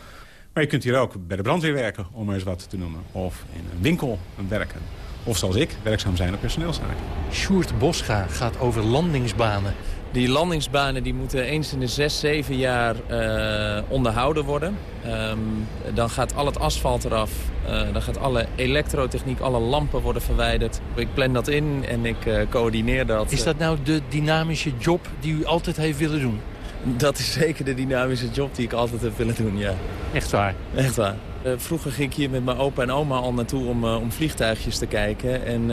Maar je kunt hier ook bij de brandweer werken, om er eens wat te noemen. Of in een winkel werken. Of zoals ik, werkzaam zijn op personeelszaken. Sjoerd Bosga gaat over landingsbanen. Die landingsbanen die moeten eens in de zes, zeven jaar uh, onderhouden worden. Um, dan gaat al het asfalt eraf. Uh, dan gaat alle elektrotechniek, alle lampen worden verwijderd. Ik plan dat in en ik uh, coördineer dat. Is dat nou de dynamische job die u altijd heeft willen doen? Dat is zeker de dynamische job die ik altijd heb willen doen, ja. Echt waar? Echt waar. Uh, vroeger ging ik hier met mijn opa en oma al naartoe om, uh, om vliegtuigjes te kijken. En uh,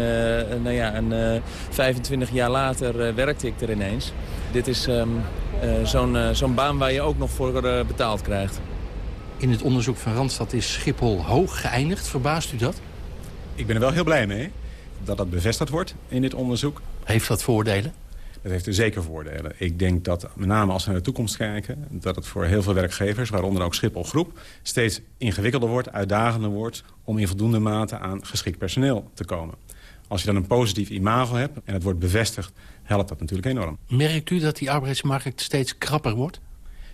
nou ja, en, 25 jaar later werkte ik er ineens. Dit is um, zo'n zo'n baan waar je ook nog voor betaald krijgt. In het onderzoek van Randstad is Schiphol hoog geëindigd. Verbaast u dat? Ik ben er wel heel blij mee dat dat bevestigd wordt in dit onderzoek. Heeft dat voordelen? Dat heeft er zeker voordelen. Ik denk dat, met name als we naar de toekomst kijken... dat het voor heel veel werkgevers, waaronder ook Schiphol Groep... steeds ingewikkelder wordt, uitdagender wordt... om in voldoende mate aan geschikt personeel te komen. Als je dan een positief imago hebt en het wordt bevestigd... helpt dat natuurlijk enorm. Merkt u dat die arbeidsmarkt steeds krapper wordt?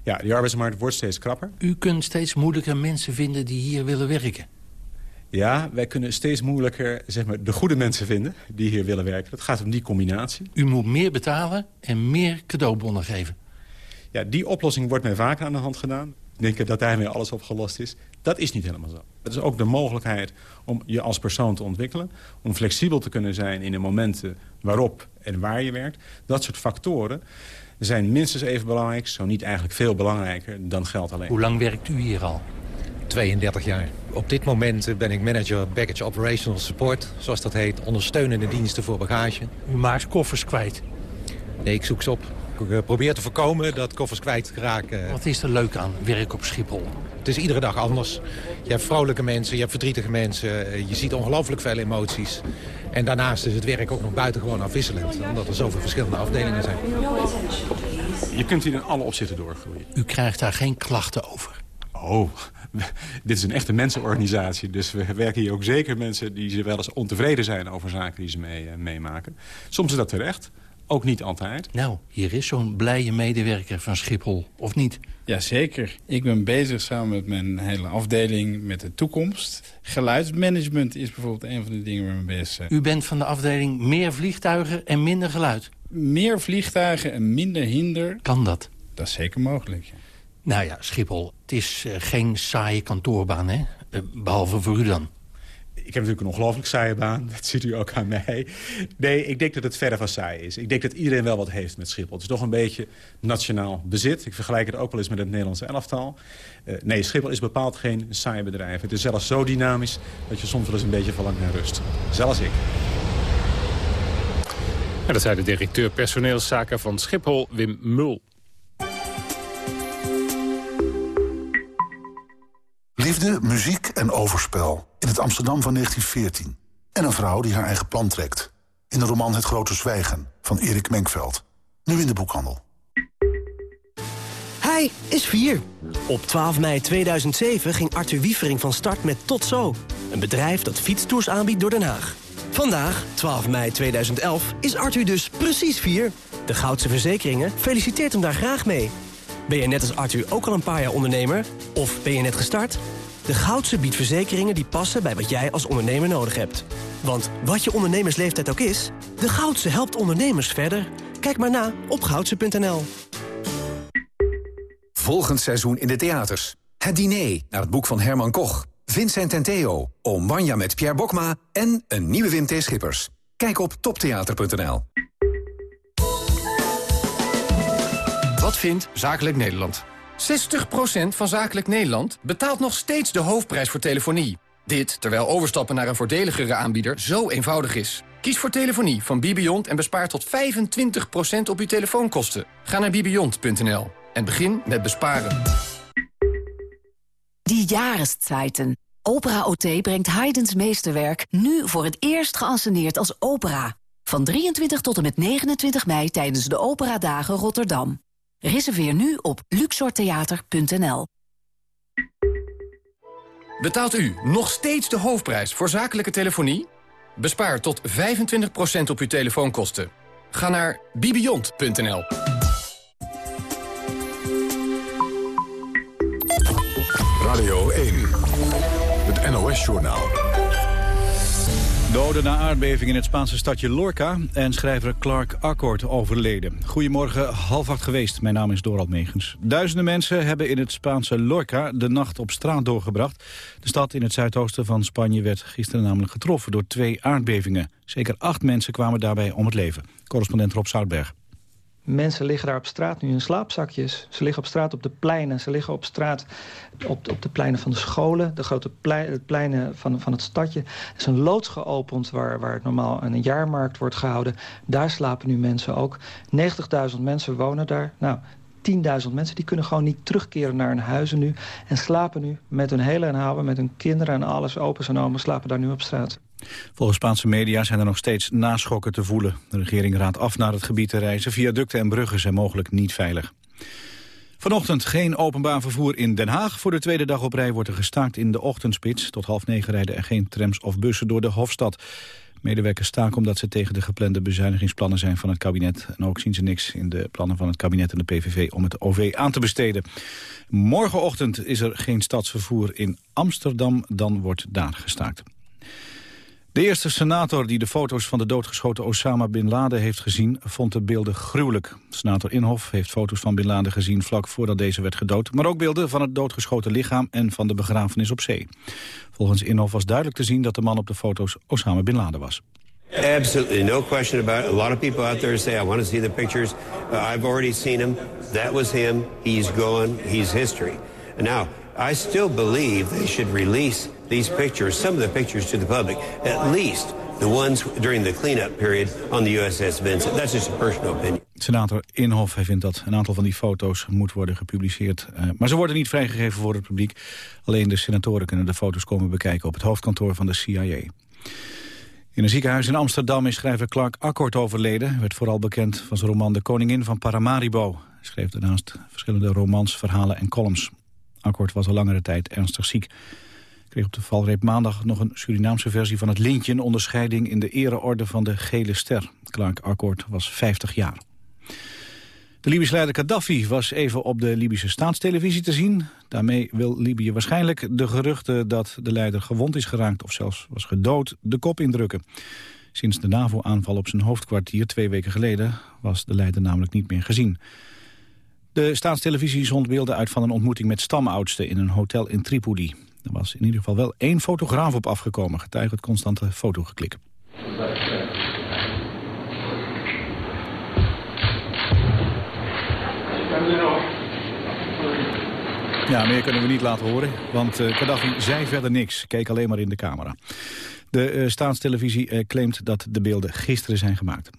Ja, die arbeidsmarkt wordt steeds krapper. U kunt steeds moeilijker mensen vinden die hier willen werken. Ja, wij kunnen steeds moeilijker zeg maar, de goede mensen vinden die hier willen werken. Het gaat om die combinatie. U moet meer betalen en meer cadeaubonnen geven. Ja, die oplossing wordt mij vaker aan de hand gedaan. Denken dat daarmee alles opgelost is. Dat is niet helemaal zo. Het is ook de mogelijkheid om je als persoon te ontwikkelen. Om flexibel te kunnen zijn in de momenten waarop en waar je werkt. Dat soort factoren zijn minstens even belangrijk. Zo niet eigenlijk veel belangrijker dan geld alleen. Hoe lang werkt u hier al? 32 jaar. Op dit moment ben ik manager Baggage Operational Support, zoals dat heet. Ondersteunende diensten voor bagage. U maakt koffers kwijt? Nee, ik zoek ze op. Ik probeer te voorkomen dat koffers kwijt raken. Wat is er leuk aan werk op Schiphol? Het is iedere dag anders. Je hebt vrolijke mensen, je hebt verdrietige mensen. Je ziet ongelooflijk veel emoties. En daarnaast is het werk ook nog buitengewoon afwisselend. Omdat er zoveel verschillende afdelingen zijn. Je kunt hier in alle opzichten doorgroeien. U krijgt daar geen klachten over? Oh, dit is een echte mensenorganisatie. Dus we werken hier ook zeker mensen die wel eens ontevreden zijn over zaken die ze mee, meemaken. Soms is dat terecht. Ook niet altijd. Nou, hier is zo'n blije medewerker van Schiphol, of niet? Jazeker. Ik ben bezig samen met mijn hele afdeling met de toekomst. Geluidsmanagement is bijvoorbeeld een van de dingen waar we mee bezig zijn. U bent van de afdeling meer vliegtuigen en minder geluid? Meer vliegtuigen en minder hinder. Kan dat? Dat is zeker mogelijk. Nou ja, Schiphol, is uh, geen saaie kantoorbaan, hè? Uh, behalve voor u dan. Ik heb natuurlijk een ongelooflijk saaie baan. Dat ziet u ook aan mij. Nee, ik denk dat het verder van saai is. Ik denk dat iedereen wel wat heeft met Schiphol. Het is toch een beetje nationaal bezit. Ik vergelijk het ook wel eens met het Nederlandse elftal. Uh, nee, Schiphol is bepaald geen saai bedrijf. Het is zelfs zo dynamisch dat je soms wel eens een beetje verlangt naar rust. Zelfs ik. En dat zei de directeur personeelszaken van Schiphol, Wim Mul. Liefde, muziek en overspel in het Amsterdam van 1914. En een vrouw die haar eigen plan trekt. In de roman Het Grote Zwijgen van Erik Menkveld. Nu in de boekhandel. Hij is 4. Op 12 mei 2007 ging Arthur Wievering van start met Tot Zo. Een bedrijf dat fietstours aanbiedt door Den Haag. Vandaag, 12 mei 2011, is Arthur dus precies 4. De Goudse Verzekeringen feliciteert hem daar graag mee. Ben je net als Arthur ook al een paar jaar ondernemer? Of ben je net gestart? De Goudse biedt verzekeringen die passen bij wat jij als ondernemer nodig hebt. Want wat je ondernemersleeftijd ook is, de Goudse helpt ondernemers verder. Kijk maar na op goudse.nl. Volgend seizoen in de theaters. Het diner naar het boek van Herman Koch. Vincent en Theo, met Pierre Bokma en een nieuwe Wim T. Schippers. Kijk op toptheater.nl. Wat vindt Zakelijk Nederland? 60% van Zakelijk Nederland betaalt nog steeds de hoofdprijs voor telefonie. Dit terwijl overstappen naar een voordeligere aanbieder zo eenvoudig is. Kies voor telefonie van Bibiont en bespaar tot 25% op uw telefoonkosten. Ga naar bibiont.nl en begin met besparen. Die Jahreszeiten. Opera OT brengt Haydn's meesterwerk nu voor het eerst geanceneerd als opera. Van 23 tot en met 29 mei tijdens de Operadagen Rotterdam. Reserveer nu op luxortheater.nl. Betaalt u nog steeds de hoofdprijs voor zakelijke telefonie? Bespaar tot 25% op uw telefoonkosten. Ga naar bibiont.nl. Radio 1, het NOS-journaal. Doden na aardbeving in het Spaanse stadje Lorca en schrijver Clark Accord overleden. Goedemorgen, half acht geweest. Mijn naam is Dorald Megens. Duizenden mensen hebben in het Spaanse Lorca de nacht op straat doorgebracht. De stad in het zuidoosten van Spanje werd gisteren namelijk getroffen door twee aardbevingen. Zeker acht mensen kwamen daarbij om het leven. Correspondent Rob Zoutberg. Mensen liggen daar op straat nu in slaapzakjes. Ze liggen op straat op de pleinen. Ze liggen op straat op de, op de pleinen van de scholen. De grote plei, pleinen van, van het stadje. Er is een loods geopend waar, waar normaal een jaarmarkt wordt gehouden. Daar slapen nu mensen ook. 90.000 mensen wonen daar. Nou, 10.000 mensen die kunnen gewoon niet terugkeren naar hun huizen nu... en slapen nu met hun hele en met hun kinderen en alles. Opens en omen slapen daar nu op straat. Volgens Spaanse media zijn er nog steeds naschokken te voelen. De regering raadt af naar het gebied te reizen. Viaducten en bruggen zijn mogelijk niet veilig. Vanochtend geen openbaar vervoer in Den Haag. Voor de tweede dag op rij wordt er gestaakt in de ochtendspits. Tot half negen rijden er geen trams of bussen door de Hofstad. Medewerkers staken omdat ze tegen de geplande bezuinigingsplannen zijn van het kabinet. En ook zien ze niks in de plannen van het kabinet en de PVV om het OV aan te besteden. Morgenochtend is er geen stadsvervoer in Amsterdam, dan wordt daar gestaakt. De eerste senator die de foto's van de doodgeschoten Osama Bin Laden heeft gezien... vond de beelden gruwelijk. Senator Inhof heeft foto's van Bin Laden gezien vlak voordat deze werd gedood... maar ook beelden van het doodgeschoten lichaam en van de begrafenis op zee. Volgens Inhof was duidelijk te zien dat de man op de foto's Osama Bin Laden was. Absolutely, no question about it. A lot of people out there say, I want to see the pictures. Uh, I've already seen him. That was him. He's gone. He's history. Now, I still believe they should release these pictures, some of the pictures to the public, at least the ones during the cleanup period on the USS Vincent. That's just a personal opinion. Senator Inhofe vindt dat een aantal van die foto's moet worden gepubliceerd. Uh, maar ze worden niet vrijgegeven voor het publiek. Alleen de senatoren kunnen de foto's komen bekijken op het hoofdkantoor van de CIA. In een ziekenhuis in Amsterdam is schrijver Clark Akkord overleden. Hij werd vooral bekend van zijn roman De Koningin van Paramaribo. Hij schreef daarnaast verschillende romans, verhalen en columns. Akkord was al langere tijd ernstig ziek kreeg op de valreep maandag nog een Surinaamse versie van het lintje... een onderscheiding in de ereorde van de Gele Ster. Clark Akkoord was 50 jaar. De Libische leider Gaddafi was even op de Libische staatstelevisie te zien. Daarmee wil Libië waarschijnlijk de geruchten dat de leider gewond is geraakt... of zelfs was gedood, de kop indrukken. Sinds de NAVO-aanval op zijn hoofdkwartier twee weken geleden... was de leider namelijk niet meer gezien. De staatstelevisie zond beelden uit van een ontmoeting met stamoudsten... in een hotel in Tripoli. Er was in ieder geval wel één fotograaf op afgekomen, getuige het constante fotogeklik. Ja, meer kunnen we niet laten horen, want uh, Gaddafi zei verder niks, keek alleen maar in de camera. De uh, staatstelevisie uh, claimt dat de beelden gisteren zijn gemaakt.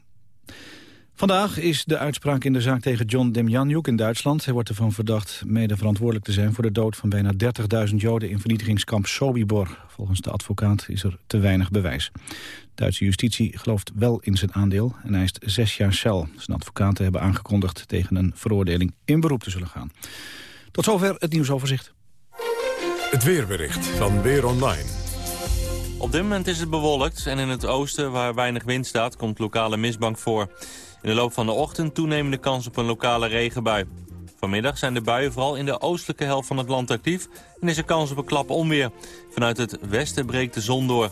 Vandaag is de uitspraak in de zaak tegen John Demjanjuk in Duitsland. Hij wordt ervan verdacht mede verantwoordelijk te zijn... voor de dood van bijna 30.000 Joden in vernietigingskamp Sobibor. Volgens de advocaat is er te weinig bewijs. Duitse justitie gelooft wel in zijn aandeel en eist zes jaar cel. Zijn advocaten hebben aangekondigd tegen een veroordeling in beroep te zullen gaan. Tot zover het nieuwsoverzicht. Het weerbericht van Weer Online. Op dit moment is het bewolkt en in het oosten, waar weinig wind staat, komt lokale mistbank voor. In de loop van de ochtend toenemende kans op een lokale regenbui. Vanmiddag zijn de buien vooral in de oostelijke helft van het land actief... en is er kans op een klap onweer. Vanuit het westen breekt de zon door.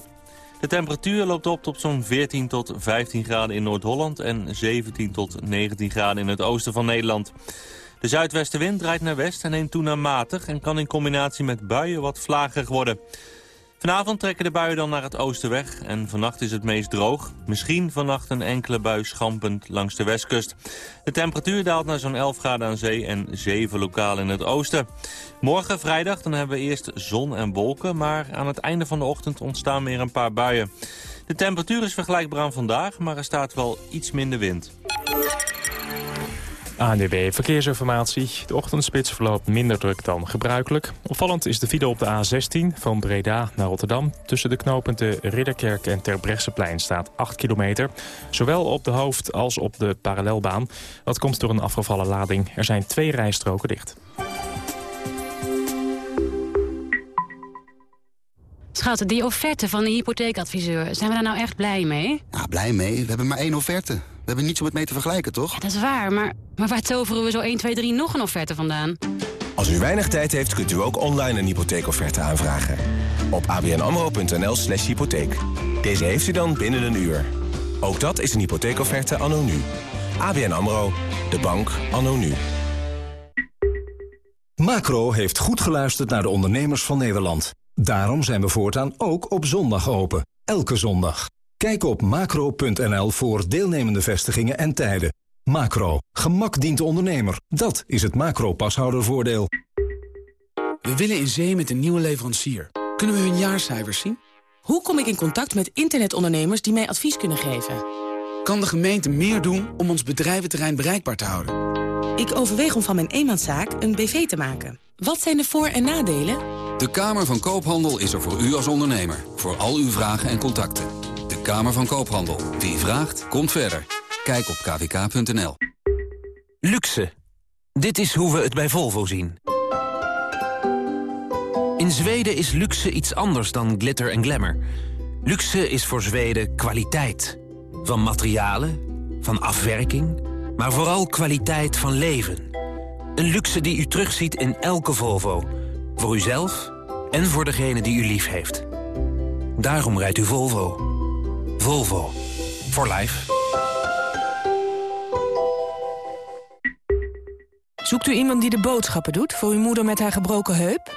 De temperatuur loopt op tot zo'n 14 tot 15 graden in Noord-Holland... en 17 tot 19 graden in het oosten van Nederland. De zuidwestenwind draait naar west en neemt toe naar matig... en kan in combinatie met buien wat vlagerig worden. Vanavond trekken de buien dan naar het oosten weg en vannacht is het meest droog. Misschien vannacht een enkele bui schampend langs de westkust. De temperatuur daalt naar zo'n 11 graden aan zee en 7 lokaal in het oosten. Morgen vrijdag dan hebben we eerst zon en wolken, maar aan het einde van de ochtend ontstaan weer een paar buien. De temperatuur is vergelijkbaar aan vandaag, maar er staat wel iets minder wind. ANDB Verkeersinformatie. De ochtendspits verloopt minder druk dan gebruikelijk. Opvallend is de file op de A16 van Breda naar Rotterdam. Tussen de knooppunten Ridderkerk en Terbrechtseplein staat 8 kilometer. Zowel op de hoofd- als op de parallelbaan. Dat komt door een afgevallen lading. Er zijn twee rijstroken dicht. Schat, die offerte van de hypotheekadviseur, zijn we daar nou echt blij mee? Ja, blij mee. We hebben maar één offerte. We hebben niets om het mee te vergelijken, toch? Ja, dat is waar, maar, maar waar toveren we zo 1, 2, 3 nog een offerte vandaan? Als u weinig tijd heeft, kunt u ook online een hypotheekofferte aanvragen. Op abnamro.nl slash hypotheek. Deze heeft u dan binnen een uur. Ook dat is een hypotheekofferte anno nu. ABN AMRO, de bank anno nu. Macro heeft goed geluisterd naar de ondernemers van Nederland. Daarom zijn we voortaan ook op zondag open. Elke zondag. Kijk op macro.nl voor deelnemende vestigingen en tijden. Macro. Gemak dient de ondernemer. Dat is het macro-pashoudervoordeel. We willen in zee met een nieuwe leverancier. Kunnen we hun jaarcijfers zien? Hoe kom ik in contact met internetondernemers die mij advies kunnen geven? Kan de gemeente meer doen om ons bedrijventerrein bereikbaar te houden? Ik overweeg om van mijn eenmanszaak een BV te maken. Wat zijn de voor- en nadelen? De Kamer van Koophandel is er voor u als ondernemer. Voor al uw vragen en contacten. Kamer van Koophandel. Wie vraagt, komt verder. Kijk op kvk.nl. Luxe. Dit is hoe we het bij Volvo zien. In Zweden is luxe iets anders dan glitter en glamour. Luxe is voor Zweden kwaliteit. Van materialen, van afwerking, maar vooral kwaliteit van leven. Een luxe die u terugziet in elke Volvo. Voor uzelf en voor degene die u lief heeft. Daarom rijdt u Volvo. Volvo. For life. Zoekt u iemand die de boodschappen doet voor uw moeder met haar gebroken heup?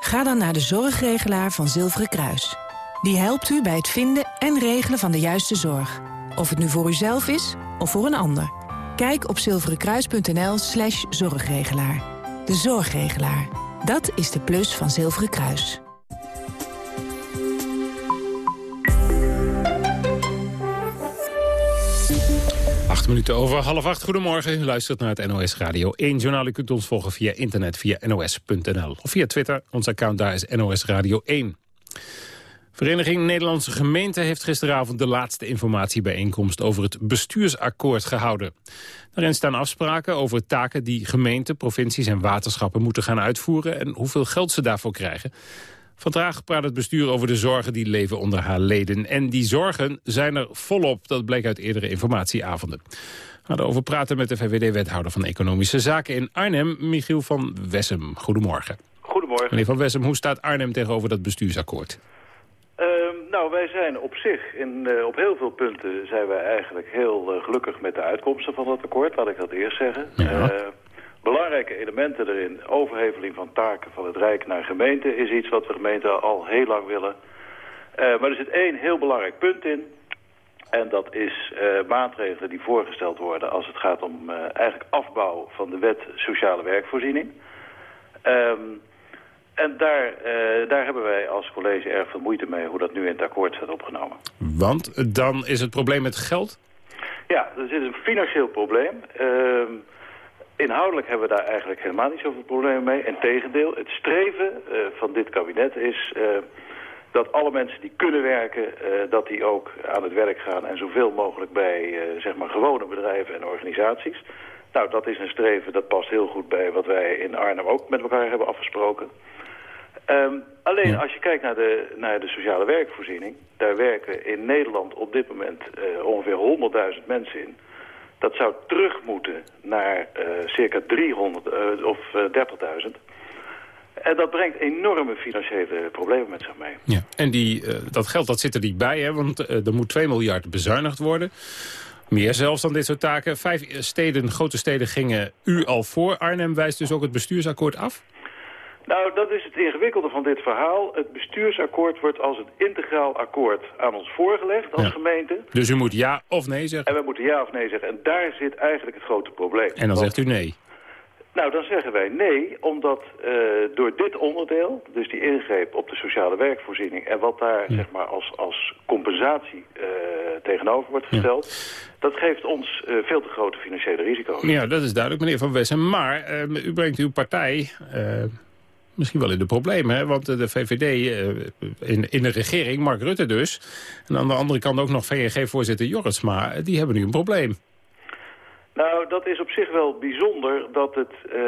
Ga dan naar de zorgregelaar van Zilveren Kruis. Die helpt u bij het vinden en regelen van de juiste zorg. Of het nu voor uzelf is of voor een ander. Kijk op zilverenkruis.nl slash zorgregelaar. De zorgregelaar. Dat is de plus van Zilveren Kruis. Minuten over half acht. Goedemorgen. U luistert naar het NOS Radio 1 journaal. U kunt ons volgen via internet, via nos.nl. Of via Twitter. Ons account daar is NOS Radio 1. Vereniging Nederlandse Gemeenten heeft gisteravond de laatste informatiebijeenkomst over het bestuursakkoord gehouden. Daarin staan afspraken over taken die gemeenten, provincies en waterschappen moeten gaan uitvoeren en hoeveel geld ze daarvoor krijgen. Vandaag praat het bestuur over de zorgen die leven onder haar leden. En die zorgen zijn er volop, dat bleek uit eerdere informatieavonden. We gaan erover praten met de VVD-wethouder van Economische Zaken in Arnhem, Michiel van Wessem. Goedemorgen. Goedemorgen. Meneer van Wessem, hoe staat Arnhem tegenover dat bestuursakkoord? Uh, nou, wij zijn op zich, in, uh, op heel veel punten zijn wij eigenlijk heel uh, gelukkig met de uitkomsten van dat akkoord, laat ik dat eerst zeggen. Ja. Belangrijke elementen erin, overheveling van taken van het Rijk naar gemeenten, is iets wat de gemeenten al heel lang willen. maar er zit één heel belangrijk punt in. En dat is maatregelen die voorgesteld worden als het gaat om eigenlijk afbouw van de wet sociale werkvoorziening. Um, en daar, daar hebben wij als college erg veel moeite mee hoe dat nu in het akkoord staat opgenomen. Want dan is het probleem met geld? Ja, er zit een financieel probleem. Ehm, inhoudelijk hebben we daar eigenlijk helemaal niet zoveel problemen mee. Integendeel, het streven eh, van dit kabinet is eh, dat alle mensen die kunnen werken, eh, dat die ook aan het werk gaan en zoveel mogelijk bij zeg maar gewone bedrijven en organisaties. Nou, dat is een streven, dat past heel goed bij wat wij in Arnhem ook met elkaar hebben afgesproken. Ehm, alleen als je kijkt naar de, naar de sociale werkvoorziening... daar werken in Nederland op dit moment ongeveer 100.000 mensen in. Dat zou terug moeten naar uh, circa 300 uh, of 30.000. En dat brengt enorme financiële problemen met zich mee. Ja. En die, dat geld dat zit er niet bij, hè? want er moet 2 miljard bezuinigd worden. Meer zelfs dan dit soort taken. Vijf steden, grote steden gingen u al voor. Arnhem wijst dus ook het bestuursakkoord af? Nou, dat is het ingewikkelde van dit verhaal. Het bestuursakkoord wordt als een integraal akkoord aan ons voorgelegd als gemeente. Dus u moet ja of nee zeggen? En we moeten ja of nee zeggen. En daar zit eigenlijk het grote probleem. En dan zegt u nee? Nou, dan zeggen wij nee, omdat uh, door dit onderdeel, dus die ingreep op de sociale werkvoorziening... en wat daar zeg maar als, als compensatie uh, tegenover wordt gesteld... dat geeft ons uh, veel te grote financiële risico's. Ja, dat is duidelijk, meneer Van Wessen. Maar u brengt uw partij misschien wel in de problemen. Hè? Want de VVD in, in de regering, Mark Rutte dus... en aan de andere kant ook nog VNG-voorzitter Jorritsma... die hebben nu een probleem. Nou, dat is op zich wel bijzonder dat het uh,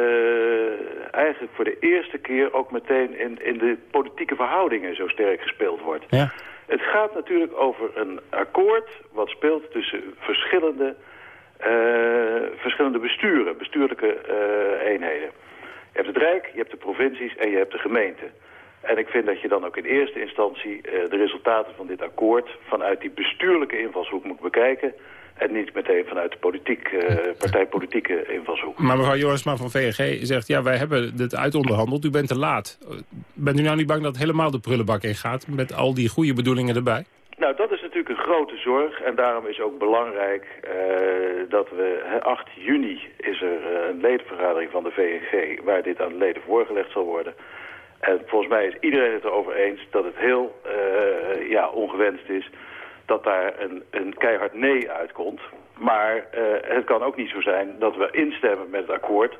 eigenlijk voor de eerste keer ook meteen in, in de politieke verhoudingen zo sterk gespeeld wordt. Ja. Het gaat natuurlijk over een akkoord wat speelt tussen verschillende, uh, verschillende besturen, bestuurlijke uh, eenheden. Je hebt het Rijk, je hebt de provincies en je hebt de gemeente. En ik vind dat je dan ook in eerste instantie de resultaten van dit akkoord vanuit die bestuurlijke invalshoek moet bekijken en niet meteen vanuit de politiek, uh, partijpolitieke invalshoek. Maar mevrouw Jorisma van VNG zegt, ja, wij hebben dit uitonderhandeld. U bent te laat. Bent u nou niet bang dat helemaal de prullenbak in gaat... met al die goede bedoelingen erbij? Nou, dat is natuurlijk een grote zorg. En daarom is ook belangrijk uh, dat we... 8 juni is er uh, een ledenvergadering van de VNG... waar dit aan de leden voorgelegd zal worden... En volgens mij is iedereen het erover eens dat het heel uh, ja, ongewenst is dat daar een, een keihard nee uitkomt. Maar uh, het kan ook niet zo zijn dat we instemmen met het akkoord...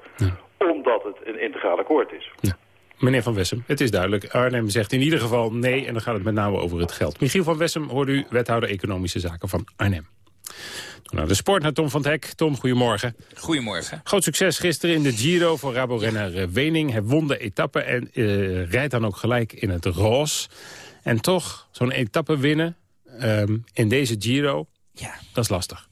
omdat het een integraal akkoord is. Ja. Meneer Van Wessem, het is duidelijk. Arnhem zegt in ieder geval nee en dan gaat het met name over het geld. Michiel van Wessem hoort u wethouder Economische Zaken van Arnhem. Naar de sport naar Tom van het Hek. Tom, goedemorgen. Goedemorgen. Groot succes gisteren in de Giro voor Rabo-renner eh, Wening. Hij won de etappe en uh, rijdt dan ook gelijk in het roze. En toch, zo'n etappe winnen, um, in deze Giro, ja. dat is lastig.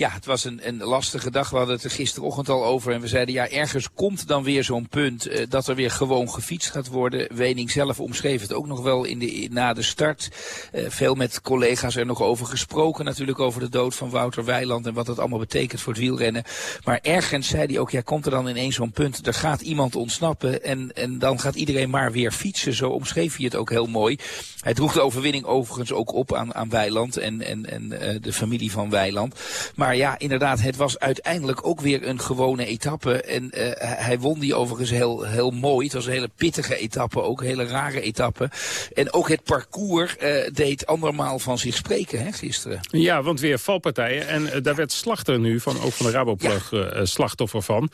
Ja, het was een, een lastige dag. We hadden het er gisterochtend al over. En we zeiden, ja, ergens komt dan weer zo'n punt uh, dat er weer gewoon gefietst gaat worden. Wening zelf omschreef het ook nog wel in de, na de start. Uh, veel met collega's er nog over gesproken. Natuurlijk over de dood van Wouter Weiland en wat dat allemaal betekent voor het wielrennen. Maar ergens zei hij ook, ja, komt er dan ineens zo'n punt. Er gaat iemand ontsnappen en, en dan gaat iedereen maar weer fietsen. Zo omschreef hij het ook heel mooi. Hij droeg de overwinning overigens ook op aan, aan Weiland en, en, en uh, de familie van Weiland. Maar ja, inderdaad, het was uiteindelijk ook weer een gewone etappe. En uh, hij won die overigens heel, heel mooi. Het was een hele pittige etappe, ook een hele rare etappe. En ook het parcours uh, deed andermaal van zich spreken hè, gisteren. Ja, want weer valpartijen. En uh, daar werd Slachter nu, van, ook van de Raboplug, ja. slachtoffer van.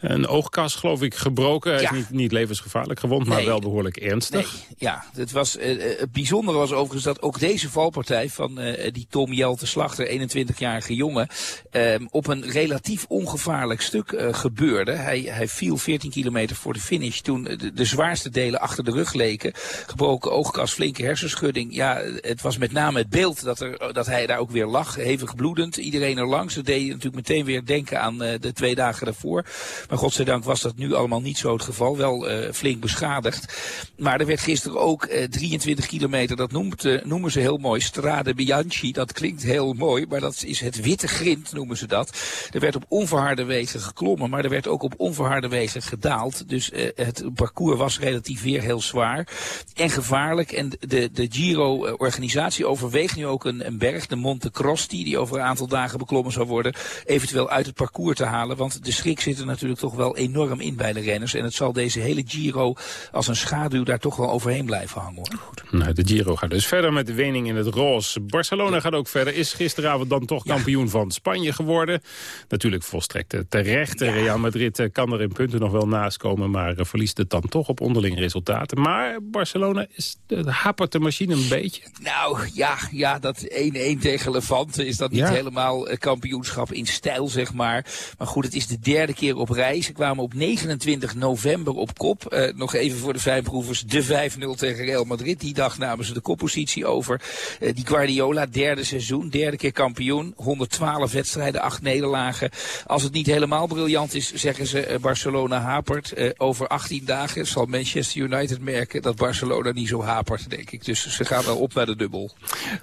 Een oogkas, geloof ik, gebroken. Hij ja. is niet, niet levensgevaarlijk gewond, maar nee. wel behoorlijk ernstig. Nee. Ja, het, was, het bijzondere was overigens dat ook deze valpartij van die Tom Jelte Slachter, 21-jarige jongen, um, op een relatief ongevaarlijk stuk uh, gebeurde. Hij, hij viel 14 kilometer voor de finish toen de, de, zwaarste delen achter de rug leken. Gebroken oogkas, flinke hersenschudding. Ja, het was met name het beeld dat, er, dat hij daar ook weer lag, hevig bloedend. Iedereen er langs. Dat deed natuurlijk meteen weer denken aan uh, de twee dagen daarvoor. Maar godzijdank was dat nu allemaal niet zo het geval. Wel uh, flink beschadigd. Maar er werd gisteren ook 23 kilometer, dat noemt, noemen ze heel mooi, Strade Bianchi. Dat klinkt heel mooi, maar dat is het witte grind noemen ze dat. Er werd op onverharde wegen geklommen, maar er werd ook op onverharde wegen gedaald. Dus uh, het parcours was relatief weer heel zwaar en gevaarlijk. En de, de Giro-organisatie overweegt nu ook een, een berg, de Monte Crosti, die over een aantal dagen beklommen zou worden, eventueel uit het parcours te halen. Want de schrik zit er natuurlijk toch wel enorm in bij de renners. En het zal deze hele Giro als een schaduw daar toch wel overheen blijven hangen. Hoor. Goed. Nou, de Giro gaat dus verder met de wening in het roze. Barcelona ja. gaat ook verder. Is gisteravond dan toch kampioen ja. Van Spanje geworden. Natuurlijk volstrekt terecht. Real Madrid kan er in punten nog wel naast komen... maar verliest het dan toch op onderling resultaten. Maar Barcelona is, hapert de machine een beetje. Nou, ja, ja dat 1-1 tegen Levante is dat niet helemaal kampioenschap in stijl, zeg maar. Maar goed, het is de derde keer op reis. Ze kwamen op 29 november op kop. nog even voor de fijnproevers, de 5-0 tegen Real Madrid. Die dag namen ze de koppositie over. Uh, die Guardiola, derde seizoen, derde keer kampioen. 112 wedstrijden, 8 nederlagen. Als het niet helemaal briljant is, zeggen ze uh, Barcelona hapert. Uh, over 18 dagen zal Manchester United merken dat Barcelona niet zo hapert, denk ik. Dus ze gaan wel op naar de dubbel.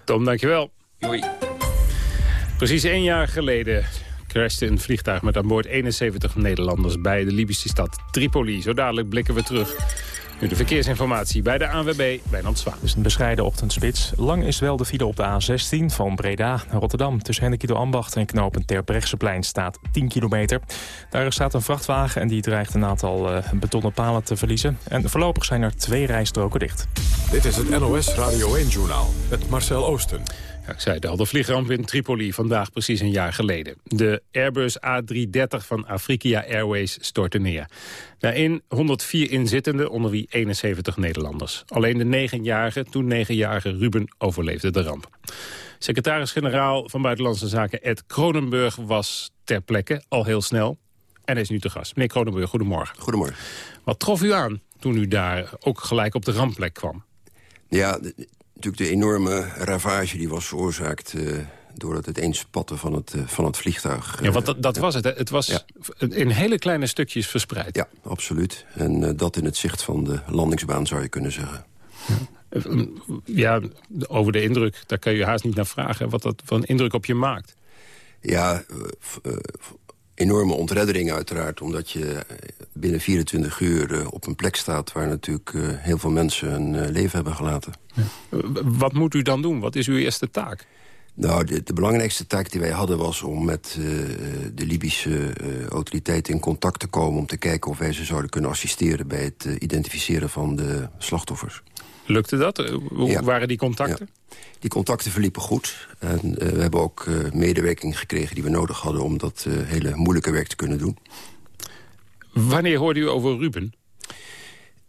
Tom, dankjewel. Doei. Precies één jaar geleden crashte een vliegtuig met aan boord 71 Nederlanders bij de Libische stad Tripoli. Zo dadelijk blikken we terug nu de verkeersinformatie bij de ANWB, Wijnand Zwaan. Het is een bescheiden ochtendspits. Lang is wel de file op de A16 van Breda naar Rotterdam. Tussen Hennekido Ambacht en knopen Terbrechtseplein staat 10 kilometer. Daar staat een vrachtwagen en die dreigt een aantal uh, betonnen palen te verliezen. En voorlopig zijn er twee rijstroken dicht. Dit is het NOS Radio 1-journaal met Marcel Oosten. Ja, ik zei het al, de vliegramp in Tripoli vandaag precies een jaar geleden. De Airbus A330 van Afrika Airways stortte neer. Daarin 104 inzittenden, onder wie 71 Nederlanders. Alleen de 9-jarige, toen 9-jarige Ruben overleefde de ramp. Secretaris-generaal van Buitenlandse Zaken Ed Kronenburg was ter plekke, al heel snel. En hij is nu te gast. Meneer Kronenburg, goedemorgen. Goedemorgen. Wat trof u aan toen u daar ook gelijk op de rampplek kwam? Ja, natuurlijk de enorme ravage die was veroorzaakt... Uh, door het ineenspatten van het, uh, van het vliegtuig. Ja, want dat, dat was het. Hè? Het was ja. in hele kleine stukjes verspreid. Ja, absoluut. En uh, dat in het zicht van de landingsbaan zou je kunnen zeggen. Ja, over de indruk, daar kan je haast niet naar vragen... wat dat van indruk op je maakt. Ja, enorme ontreddering uiteraard. Omdat je binnen 24 uur op een plek staat... waar natuurlijk heel veel mensen hun leven hebben gelaten. Ja. Wat moet u dan doen? Wat is uw eerste taak? Nou, de, de, belangrijkste taak die wij hadden was om met uh, de Libische uh, autoriteiten in contact te komen... om te kijken of wij ze zouden kunnen assisteren bij het uh, identificeren van de slachtoffers. Lukte dat? Hoe ja. waren die contacten? Ja. Die contacten verliepen goed. En we hebben ook medewerking gekregen die we nodig hadden... om dat hele moeilijke werk te kunnen doen. Wanneer hoorde u over Ruben?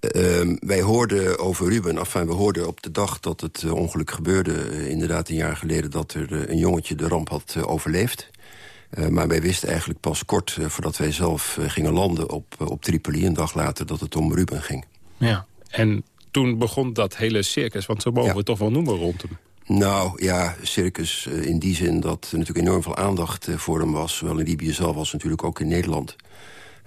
Uh, wij hoorden over Ruben, enfin, we hoorden op de dag dat het uh, ongeluk gebeurde... Uh, inderdaad een jaar geleden dat er uh, een jongetje de ramp had overleefd. maar wij wisten eigenlijk pas kort voordat wij zelf gingen landen op, op Tripoli... een dag later dat het om Ruben ging. Ja, en toen begon dat hele circus, want zo mogen ja. we het toch wel noemen rond hem. Nou ja, circus in die zin dat er natuurlijk enorm veel aandacht voor hem was. Zowel in Libië zelf als natuurlijk ook in Nederland...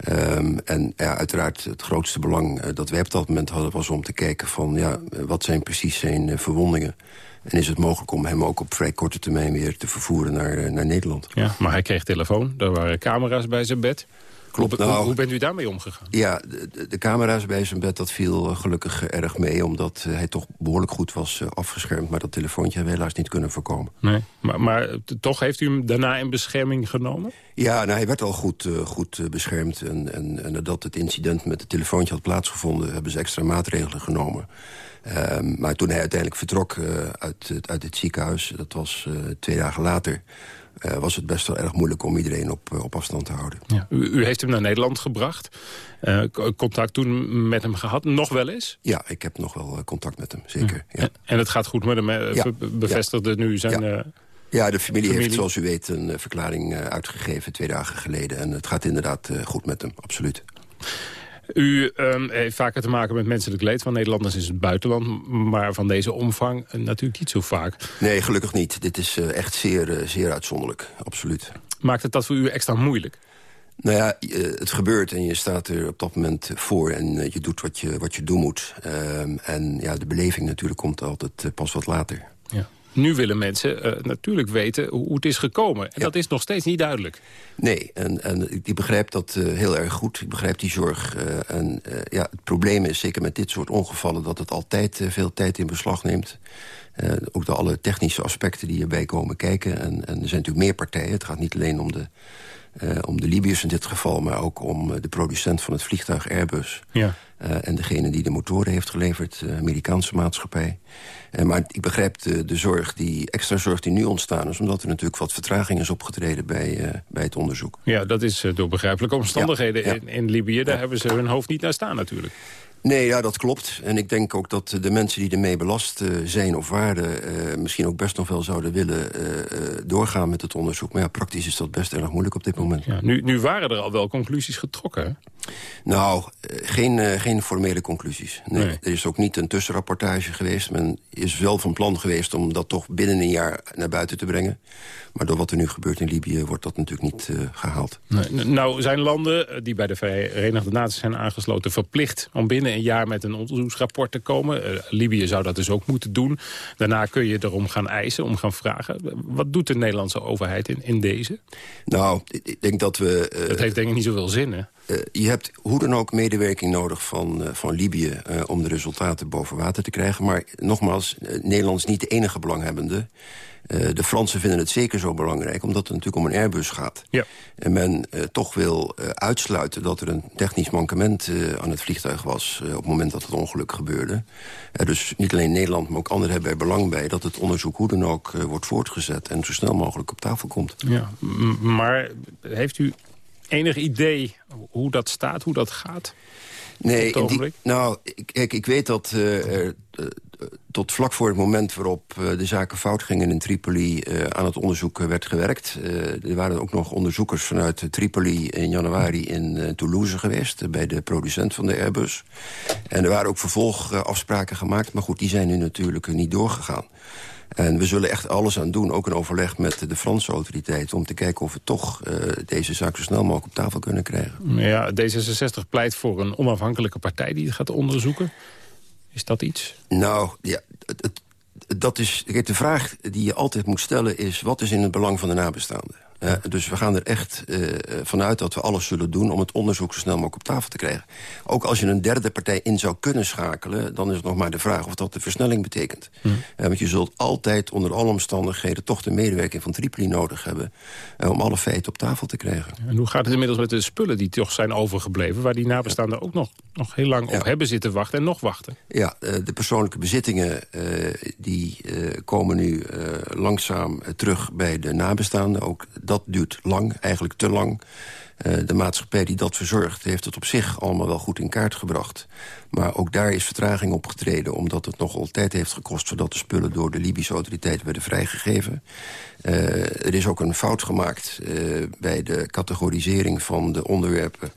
Um, en ja, uiteraard het grootste belang uh, dat wij op dat moment hadden... was om te kijken van ja, wat zijn precies zijn verwondingen. En is het mogelijk om hem ook op vrij korte termijn weer te vervoeren naar, naar Nederland. Ja, maar hij kreeg telefoon, er waren camera's bij zijn bed. Klopt. Hoe, nou, hoe bent u daarmee omgegaan? Ja, de, de, camera's bij zijn bed, dat viel gelukkig erg mee... omdat hij toch behoorlijk goed was afgeschermd. Maar dat telefoontje hebben we helaas niet kunnen voorkomen. Nee, maar, maar toch heeft u hem daarna in bescherming genomen? Ja, nou, hij werd al goed, uh, goed beschermd. En, en, en nadat het incident met het telefoontje had plaatsgevonden... hebben ze extra maatregelen genomen. Um, maar toen hij uiteindelijk vertrok uh, uit, uit het ziekenhuis... dat was twee dagen later... Uh, was het best wel erg moeilijk om iedereen op, op afstand te houden. Ja. U, u, heeft hem naar Nederland gebracht. Uh, contact toen met hem gehad, nog wel eens? Ja, ik heb nog wel contact met hem, zeker. Ja. En, en, het gaat goed met hem, ja. bevestigde nu zijn... Ja, de familie, familie, heeft, zoals u weet, een verklaring uitgegeven twee dagen geleden. En het gaat inderdaad goed met hem, absoluut. U um, heeft vaker te maken met menselijk leed van Nederlanders in het buitenland... maar van deze omvang natuurlijk niet zo vaak. Nee, gelukkig niet. Dit is uh, echt zeer, uh, zeer uitzonderlijk, absoluut. Maakt het dat voor u extra moeilijk? Nou ja, het gebeurt en je staat er op dat moment voor... en je doet wat je, wat je doen moet. Um, en ja, de beleving natuurlijk komt altijd pas wat later. Ja. Nu willen mensen uh, natuurlijk weten hoe het is gekomen. En ja. dat is nog steeds niet duidelijk. Nee, en, en ik begrijp dat uh, heel erg goed. Ik begrijp die zorg. Uh, en ja, het probleem is, zeker met dit soort ongevallen... dat het altijd veel tijd in beslag neemt. ook de alle technische aspecten die erbij komen kijken. En, en er zijn natuurlijk meer partijen. Het gaat niet alleen om de om de Libiërs in dit geval, maar ook om de producent van het vliegtuig Airbus. Ja. en degene die de motoren heeft geleverd, de Amerikaanse maatschappij. maar ik begrijp de, de, zorg die, extra zorg die nu ontstaan is... omdat er natuurlijk wat vertraging is opgetreden bij, bij het onderzoek. Ja, dat is door begrijpelijke omstandigheden In, in Libië. Daar hebben ze hun hoofd niet naar staan natuurlijk. Nee, ja, dat klopt. En ik denk ook dat de mensen die ermee belast uh, zijn of waren... Uh, misschien ook best nog wel zouden willen uh, doorgaan met het onderzoek. Maar ja, praktisch is dat best erg moeilijk op dit moment. Ja, nu, nu waren er al wel conclusies getrokken, hè? Nou, geen, geen formele conclusies. Nee, nee. Er is ook niet een tussenrapportage geweest. Men is wel van plan geweest om dat toch binnen een jaar naar buiten te brengen. Maar door wat er nu gebeurt in Libië wordt dat natuurlijk niet gehaald. Nee, nou zijn landen die bij de Verenigde Naties zijn aangesloten... verplicht om binnen een jaar met een onderzoeksrapport te komen. Uh, Libië zou dat dus ook moeten doen. Daarna kun je erom gaan eisen, om gaan vragen. Wat doet de Nederlandse overheid in, in deze? Nou, ik denk dat we... Uh, dat heeft denk ik niet zoveel zin, hè? Uh, je hebt hoe dan ook medewerking nodig van, uh, van Libië... Uh, om de resultaten boven water te krijgen. Maar nogmaals, Nederland is niet de enige belanghebbende. De Fransen vinden het zeker zo belangrijk... omdat het natuurlijk om een Airbus gaat. Ja. En men toch wil uitsluiten dat er een technisch mankement aan het vliegtuig was... op het moment dat het ongeluk gebeurde. dus niet alleen Nederland, maar ook anderen hebben er belang bij... dat het onderzoek hoe dan ook wordt voortgezet... en zo snel mogelijk op tafel komt. Ja, maar heeft u enig idee hoe dat staat, hoe dat gaat? Nee, die, nou, kijk, ik weet dat uh, uh, tot vlak voor het moment waarop uh, de zaken fout gingen in Tripoli... aan het onderzoek werd gewerkt. er waren ook nog onderzoekers vanuit Tripoli in januari in Toulouse geweest... bij de producent van de Airbus. En er waren ook vervolgafspraken gemaakt. Maar goed, die zijn nu natuurlijk niet doorgegaan. En we zullen echt alles aan doen, ook in overleg met de Franse autoriteiten... om te kijken of we toch uh, deze zaak zo snel mogelijk op tafel kunnen krijgen. Ja, D66 pleit voor een onafhankelijke partij die het gaat onderzoeken. Is dat iets? Nou, ja, het, het, dat is, de vraag die je altijd moet stellen is... wat is in het belang van de nabestaanden? Uh, dus we gaan er echt uh, vanuit dat we alles zullen doen... om het onderzoek zo snel mogelijk op tafel te krijgen. Ook als je een derde partij in zou kunnen schakelen... dan is het nog maar de vraag of dat de versnelling betekent. Mm. Uh, want je zult altijd onder alle omstandigheden... toch de medewerking van Tripoli nodig hebben... om alle feiten op tafel te krijgen. En hoe gaat het inmiddels met de spullen die toch zijn overgebleven... waar die nabestaanden ook nog, nog heel lang ja. op hebben zitten wachten en nog wachten? Ja, de persoonlijke bezittingen die komen nu langzaam terug bij de nabestaanden... Ook dat duurt lang, eigenlijk te lang. Uh, de maatschappij die dat verzorgt heeft het op zich allemaal wel goed in kaart gebracht. Maar ook daar is vertraging opgetreden... omdat het nogal tijd heeft gekost... voordat de spullen door de Libische autoriteiten werden vrijgegeven. Uh, er is ook een fout gemaakt uh, bij de categorisering van de onderwerpen...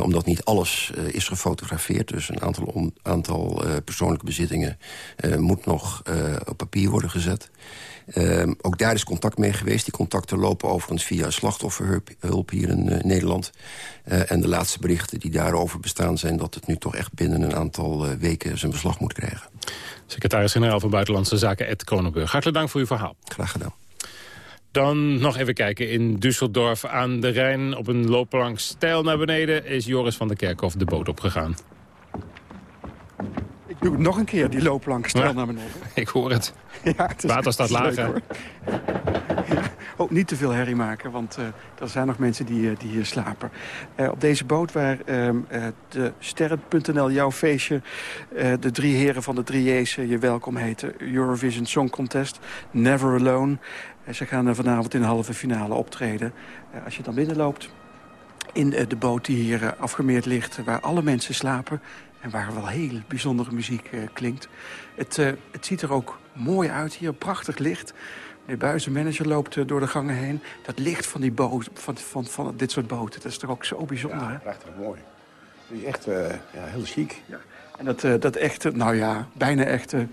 Omdat niet alles is gefotografeerd. Dus een aantal, aantal persoonlijke bezittingen moet nog op papier worden gezet. Uh, ook daar is contact mee geweest. Die contacten lopen overigens via slachtofferhulp hier in uh, Nederland. Uh, en de laatste berichten die daarover bestaan zijn... dat het nu toch echt binnen een aantal weken zijn beslag moet krijgen. Secretaris-generaal van Buitenlandse Zaken Ed Kronenburg. Hartelijk dank voor uw verhaal. Graag gedaan. Dan nog even kijken. In Düsseldorf aan de Rijn op een loopplank stijl naar beneden... is Joris van der Kerkhof de boot opgegaan. Doe het nog een keer, die loopplank ja, naar beneden. Ik hoor het. Ja, het is, Water staat. Leuk, ja. Ook niet te veel herrie maken, want uh, er zijn nog mensen die, uh, die hier slapen. Uh, op deze boot waar uh, de Sterren.nl, jouw feestje... de drie heren van de drie J's je welkom heten. Eurovision Song Contest, Never Alone. ze gaan vanavond in de halve finale optreden. als je dan binnenloopt in de boot die hier afgemeerd ligt... waar alle mensen slapen en waar wel heel bijzondere muziek klinkt. Het, het ziet er ook mooi uit hier, prachtig licht. De manager, loopt uh, door de gangen heen. Dat licht van, die boot, van, van, van dit soort boten, dat is toch ook zo bijzonder, ja, hè? prachtig mooi. Die is echt ja, heel chic. Ja. En dat, dat echte, nou ja, bijna echte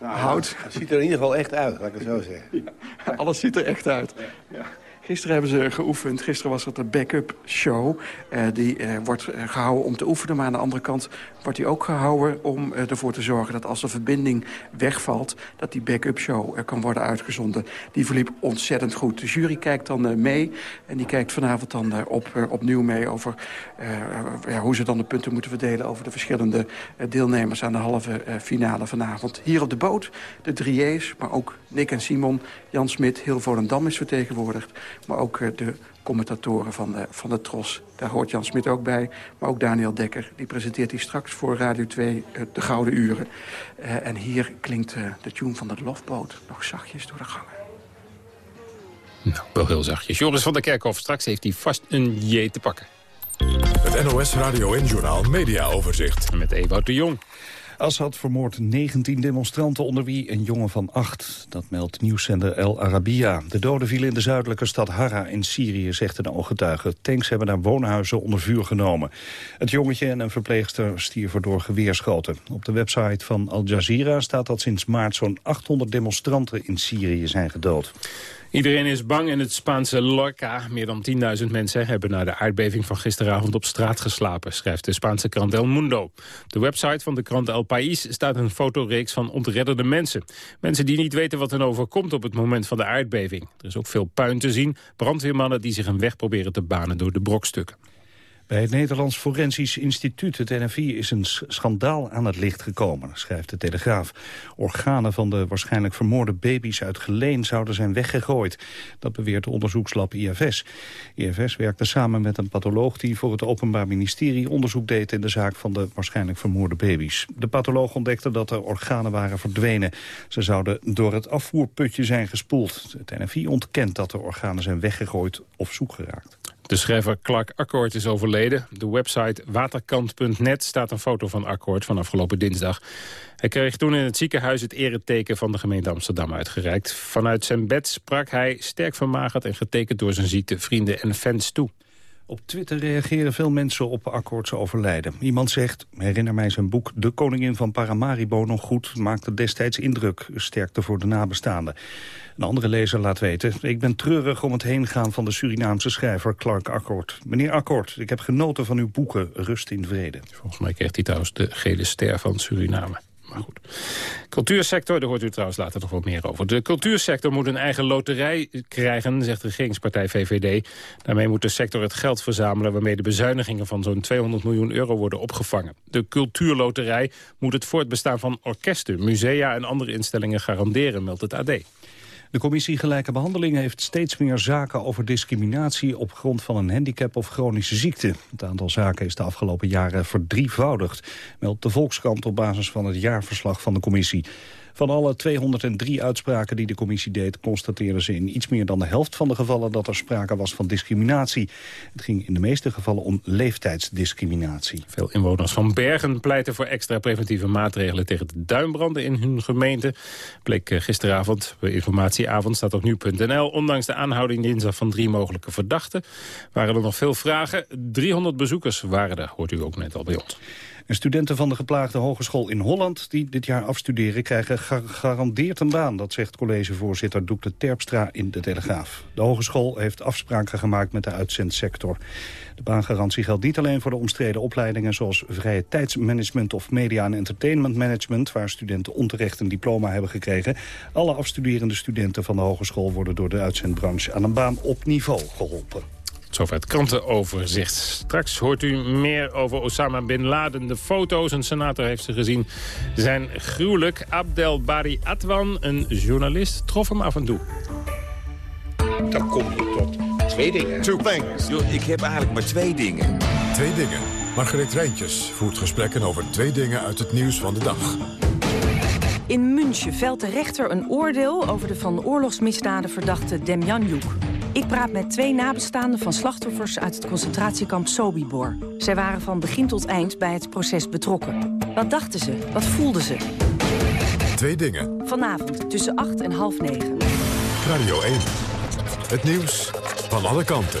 nou, hout. Het ziet er in ieder geval echt uit, laat ik het zo zeggen. Ja, alles ziet er echt uit. Ja. Gisteren hebben ze geoefend. Gisteren was het de backup show. Uh, die uh, wordt gehouden om te oefenen. Maar aan de andere kant wordt die ook gehouden om uh, ervoor te zorgen... dat als de verbinding wegvalt, dat die backup show kan worden uitgezonden. Die verliep ontzettend goed. De jury kijkt dan mee. En die kijkt vanavond dan op, opnieuw mee over hoe ze dan de punten moeten verdelen... over de verschillende deelnemers aan de halve finale vanavond. Hier op de boot, de drieërs, maar ook Nick en Simon, Jan Smit, heel Volendam is vertegenwoordigd. Maar ook de commentatoren van de, van de TROS. Daar hoort Jan Smit ook bij, maar ook Daniel Dekker. Die presenteert hij straks voor Radio 2 de Gouden Uren. en hier klinkt de tune van de Lofboot nog zachtjes door de gangen. Nou, wel heel zachtjes. Joris van der Kerkhof, straks heeft hij vast een J te pakken. Het NOS Radio en Journaal Media Overzicht. Met Ewout de Jong. Assad vermoordt 19 demonstranten onder wie een jongen van 8. Dat meldt nieuwszender El Arabiya. De doden vielen in de zuidelijke stad Hara in Syrië, zegt een ooggetuige. Tanks hebben daar woonhuizen onder vuur genomen. Het jongetje en een verpleegster stierven door geweerschoten. Op de website van Al Jazeera staat dat sinds maart zo'n 800 demonstranten in Syrië zijn gedood. Iedereen is bang in het Spaanse Lorca. Meer dan 10.000 mensen hebben na de aardbeving van gisteravond op straat geslapen, schrijft de Spaanse krant El Mundo. Op de website van de krant El País staat een fotoreeks van ontredderde mensen. Mensen die niet weten wat er overkomt op het moment van de aardbeving. Er is ook veel puin te zien, brandweermannen die zich een weg proberen te banen door de brokstukken. Bij het Nederlands Forensisch Instituut, het NFI, is een schandaal aan het licht gekomen, schrijft de Telegraaf. Organen van de waarschijnlijk vermoorde baby's uit Geleen zouden zijn weggegooid. Dat beweert de onderzoekslab IFS. IFS werkte samen met een patholoog die voor het Openbaar Ministerie onderzoek deed in de zaak van de waarschijnlijk vermoorde baby's. De patholoog ontdekte dat er organen waren verdwenen. Ze zouden door het afvoerputje zijn gespoeld. Het NFI ontkent dat de organen zijn weggegooid of zoek geraakt. De schrijver Clark Akkoord is overleden. De website waterkant.net staat een foto van Akkoord van afgelopen dinsdag. Hij kreeg toen in het ziekenhuis het ereteken van de gemeente Amsterdam uitgereikt. Vanuit zijn bed sprak hij sterk vermagerd en getekend door zijn ziekte, vrienden en fans toe. Op Twitter reageren veel mensen op Akkoords overlijden. Iemand zegt, herinner mij zijn boek De Koningin van Paramaribo nog goed... maakte destijds indruk, sterkte voor de nabestaanden. Een andere lezer laat weten, ik ben treurig om het heengaan van de Surinaamse schrijver Clark Akkoord. Meneer Akkoord, ik heb genoten van uw boeken Rust in Vrede. Volgens mij kreeg hij trouwens de gele ster van Suriname. Maar goed. Cultuursector, daar hoort u trouwens later nog wat meer over. De cultuursector moet een eigen loterij krijgen, zegt de regeringspartij VVD. Daarmee moet de sector het geld verzamelen... waarmee de bezuinigingen van zo'n 200 miljoen euro worden opgevangen. De cultuurloterij moet het voortbestaan van orkesten, musea en andere instellingen garanderen, meldt het AD. De commissie Gelijke Behandeling heeft steeds meer zaken over discriminatie op grond van een handicap of chronische ziekte. Het aantal zaken is de afgelopen jaren verdrievoudigd, meldt de Volkskrant op basis van het jaarverslag van de commissie. Van alle 203 uitspraken die de commissie deed... constateerden ze in iets meer dan de helft van de gevallen... dat er sprake was van discriminatie. Het ging in de meeste gevallen om leeftijdsdiscriminatie. Veel inwoners van Bergen pleiten voor extra preventieve maatregelen... tegen de duinbranden in hun gemeente. Bleek eh, gisteravond bij informatieavond staat op nu.nl. Ondanks de aanhouding dinsdag van drie mogelijke verdachten... waren er nog veel vragen. 300 bezoekers waren er, hoort u ook net al bij ons. En studenten van de geplaagde hogeschool in Holland die dit jaar afstuderen krijgen gegarandeerd een baan. Dat zegt collegevoorzitter Doekle Terpstra in de Telegraaf. De hogeschool heeft afspraken gemaakt met de uitzendsector. De baangarantie geldt niet alleen voor de omstreden opleidingen zoals vrije tijdsmanagement of media en entertainment management, waar studenten onterecht een diploma hebben gekregen. Alle afstuderende studenten van de hogeschool worden door de uitzendbranche aan een baan op niveau geholpen. Zover het krantenoverzicht. Straks hoort u meer over Osama Bin Laden. De foto's, een senator heeft ze gezien, zijn gruwelijk. Abdel Bari Atwan, een journalist, trof hem af en toe. Dan kom je tot twee dingen. Two things. Yo, ik heb eigenlijk maar twee dingen. Twee dingen. Margreet Rijntjes voert gesprekken over twee dingen uit het nieuws van de dag. In München velt de rechter een oordeel over de van oorlogsmisdaden verdachte Demjanjuk. Ik praat met twee nabestaanden van slachtoffers uit het concentratiekamp Sobibor. Zij waren van begin tot eind bij het proces betrokken. Wat dachten ze? Wat voelden ze? Twee dingen. Vanavond tussen 8 en half 9. Radio 1. Het nieuws van alle kanten.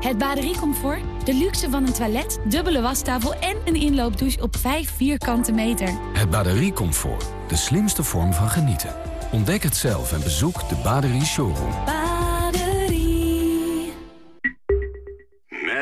Het batteriecomfort, de luxe van een toilet, dubbele wastafel en een inloopdouche op 5 vierkante meter. Het batteriecomfort, de slimste vorm van genieten. Ontdek het zelf en bezoek de Baderie Showroom.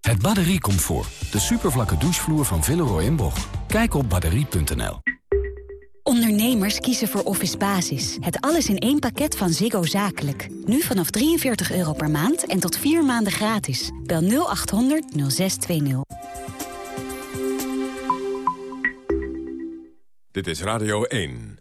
Het batteriecomfort, de supervlakke douchevloer van Villeroy en Boch. Kijk op batterie.nl. Ondernemers kiezen voor Office Basis. Het alles in één pakket van Ziggo Zakelijk. Nu vanaf 43 euro per maand en tot vier maanden gratis. Bel 0800 0620. Dit is Radio 1.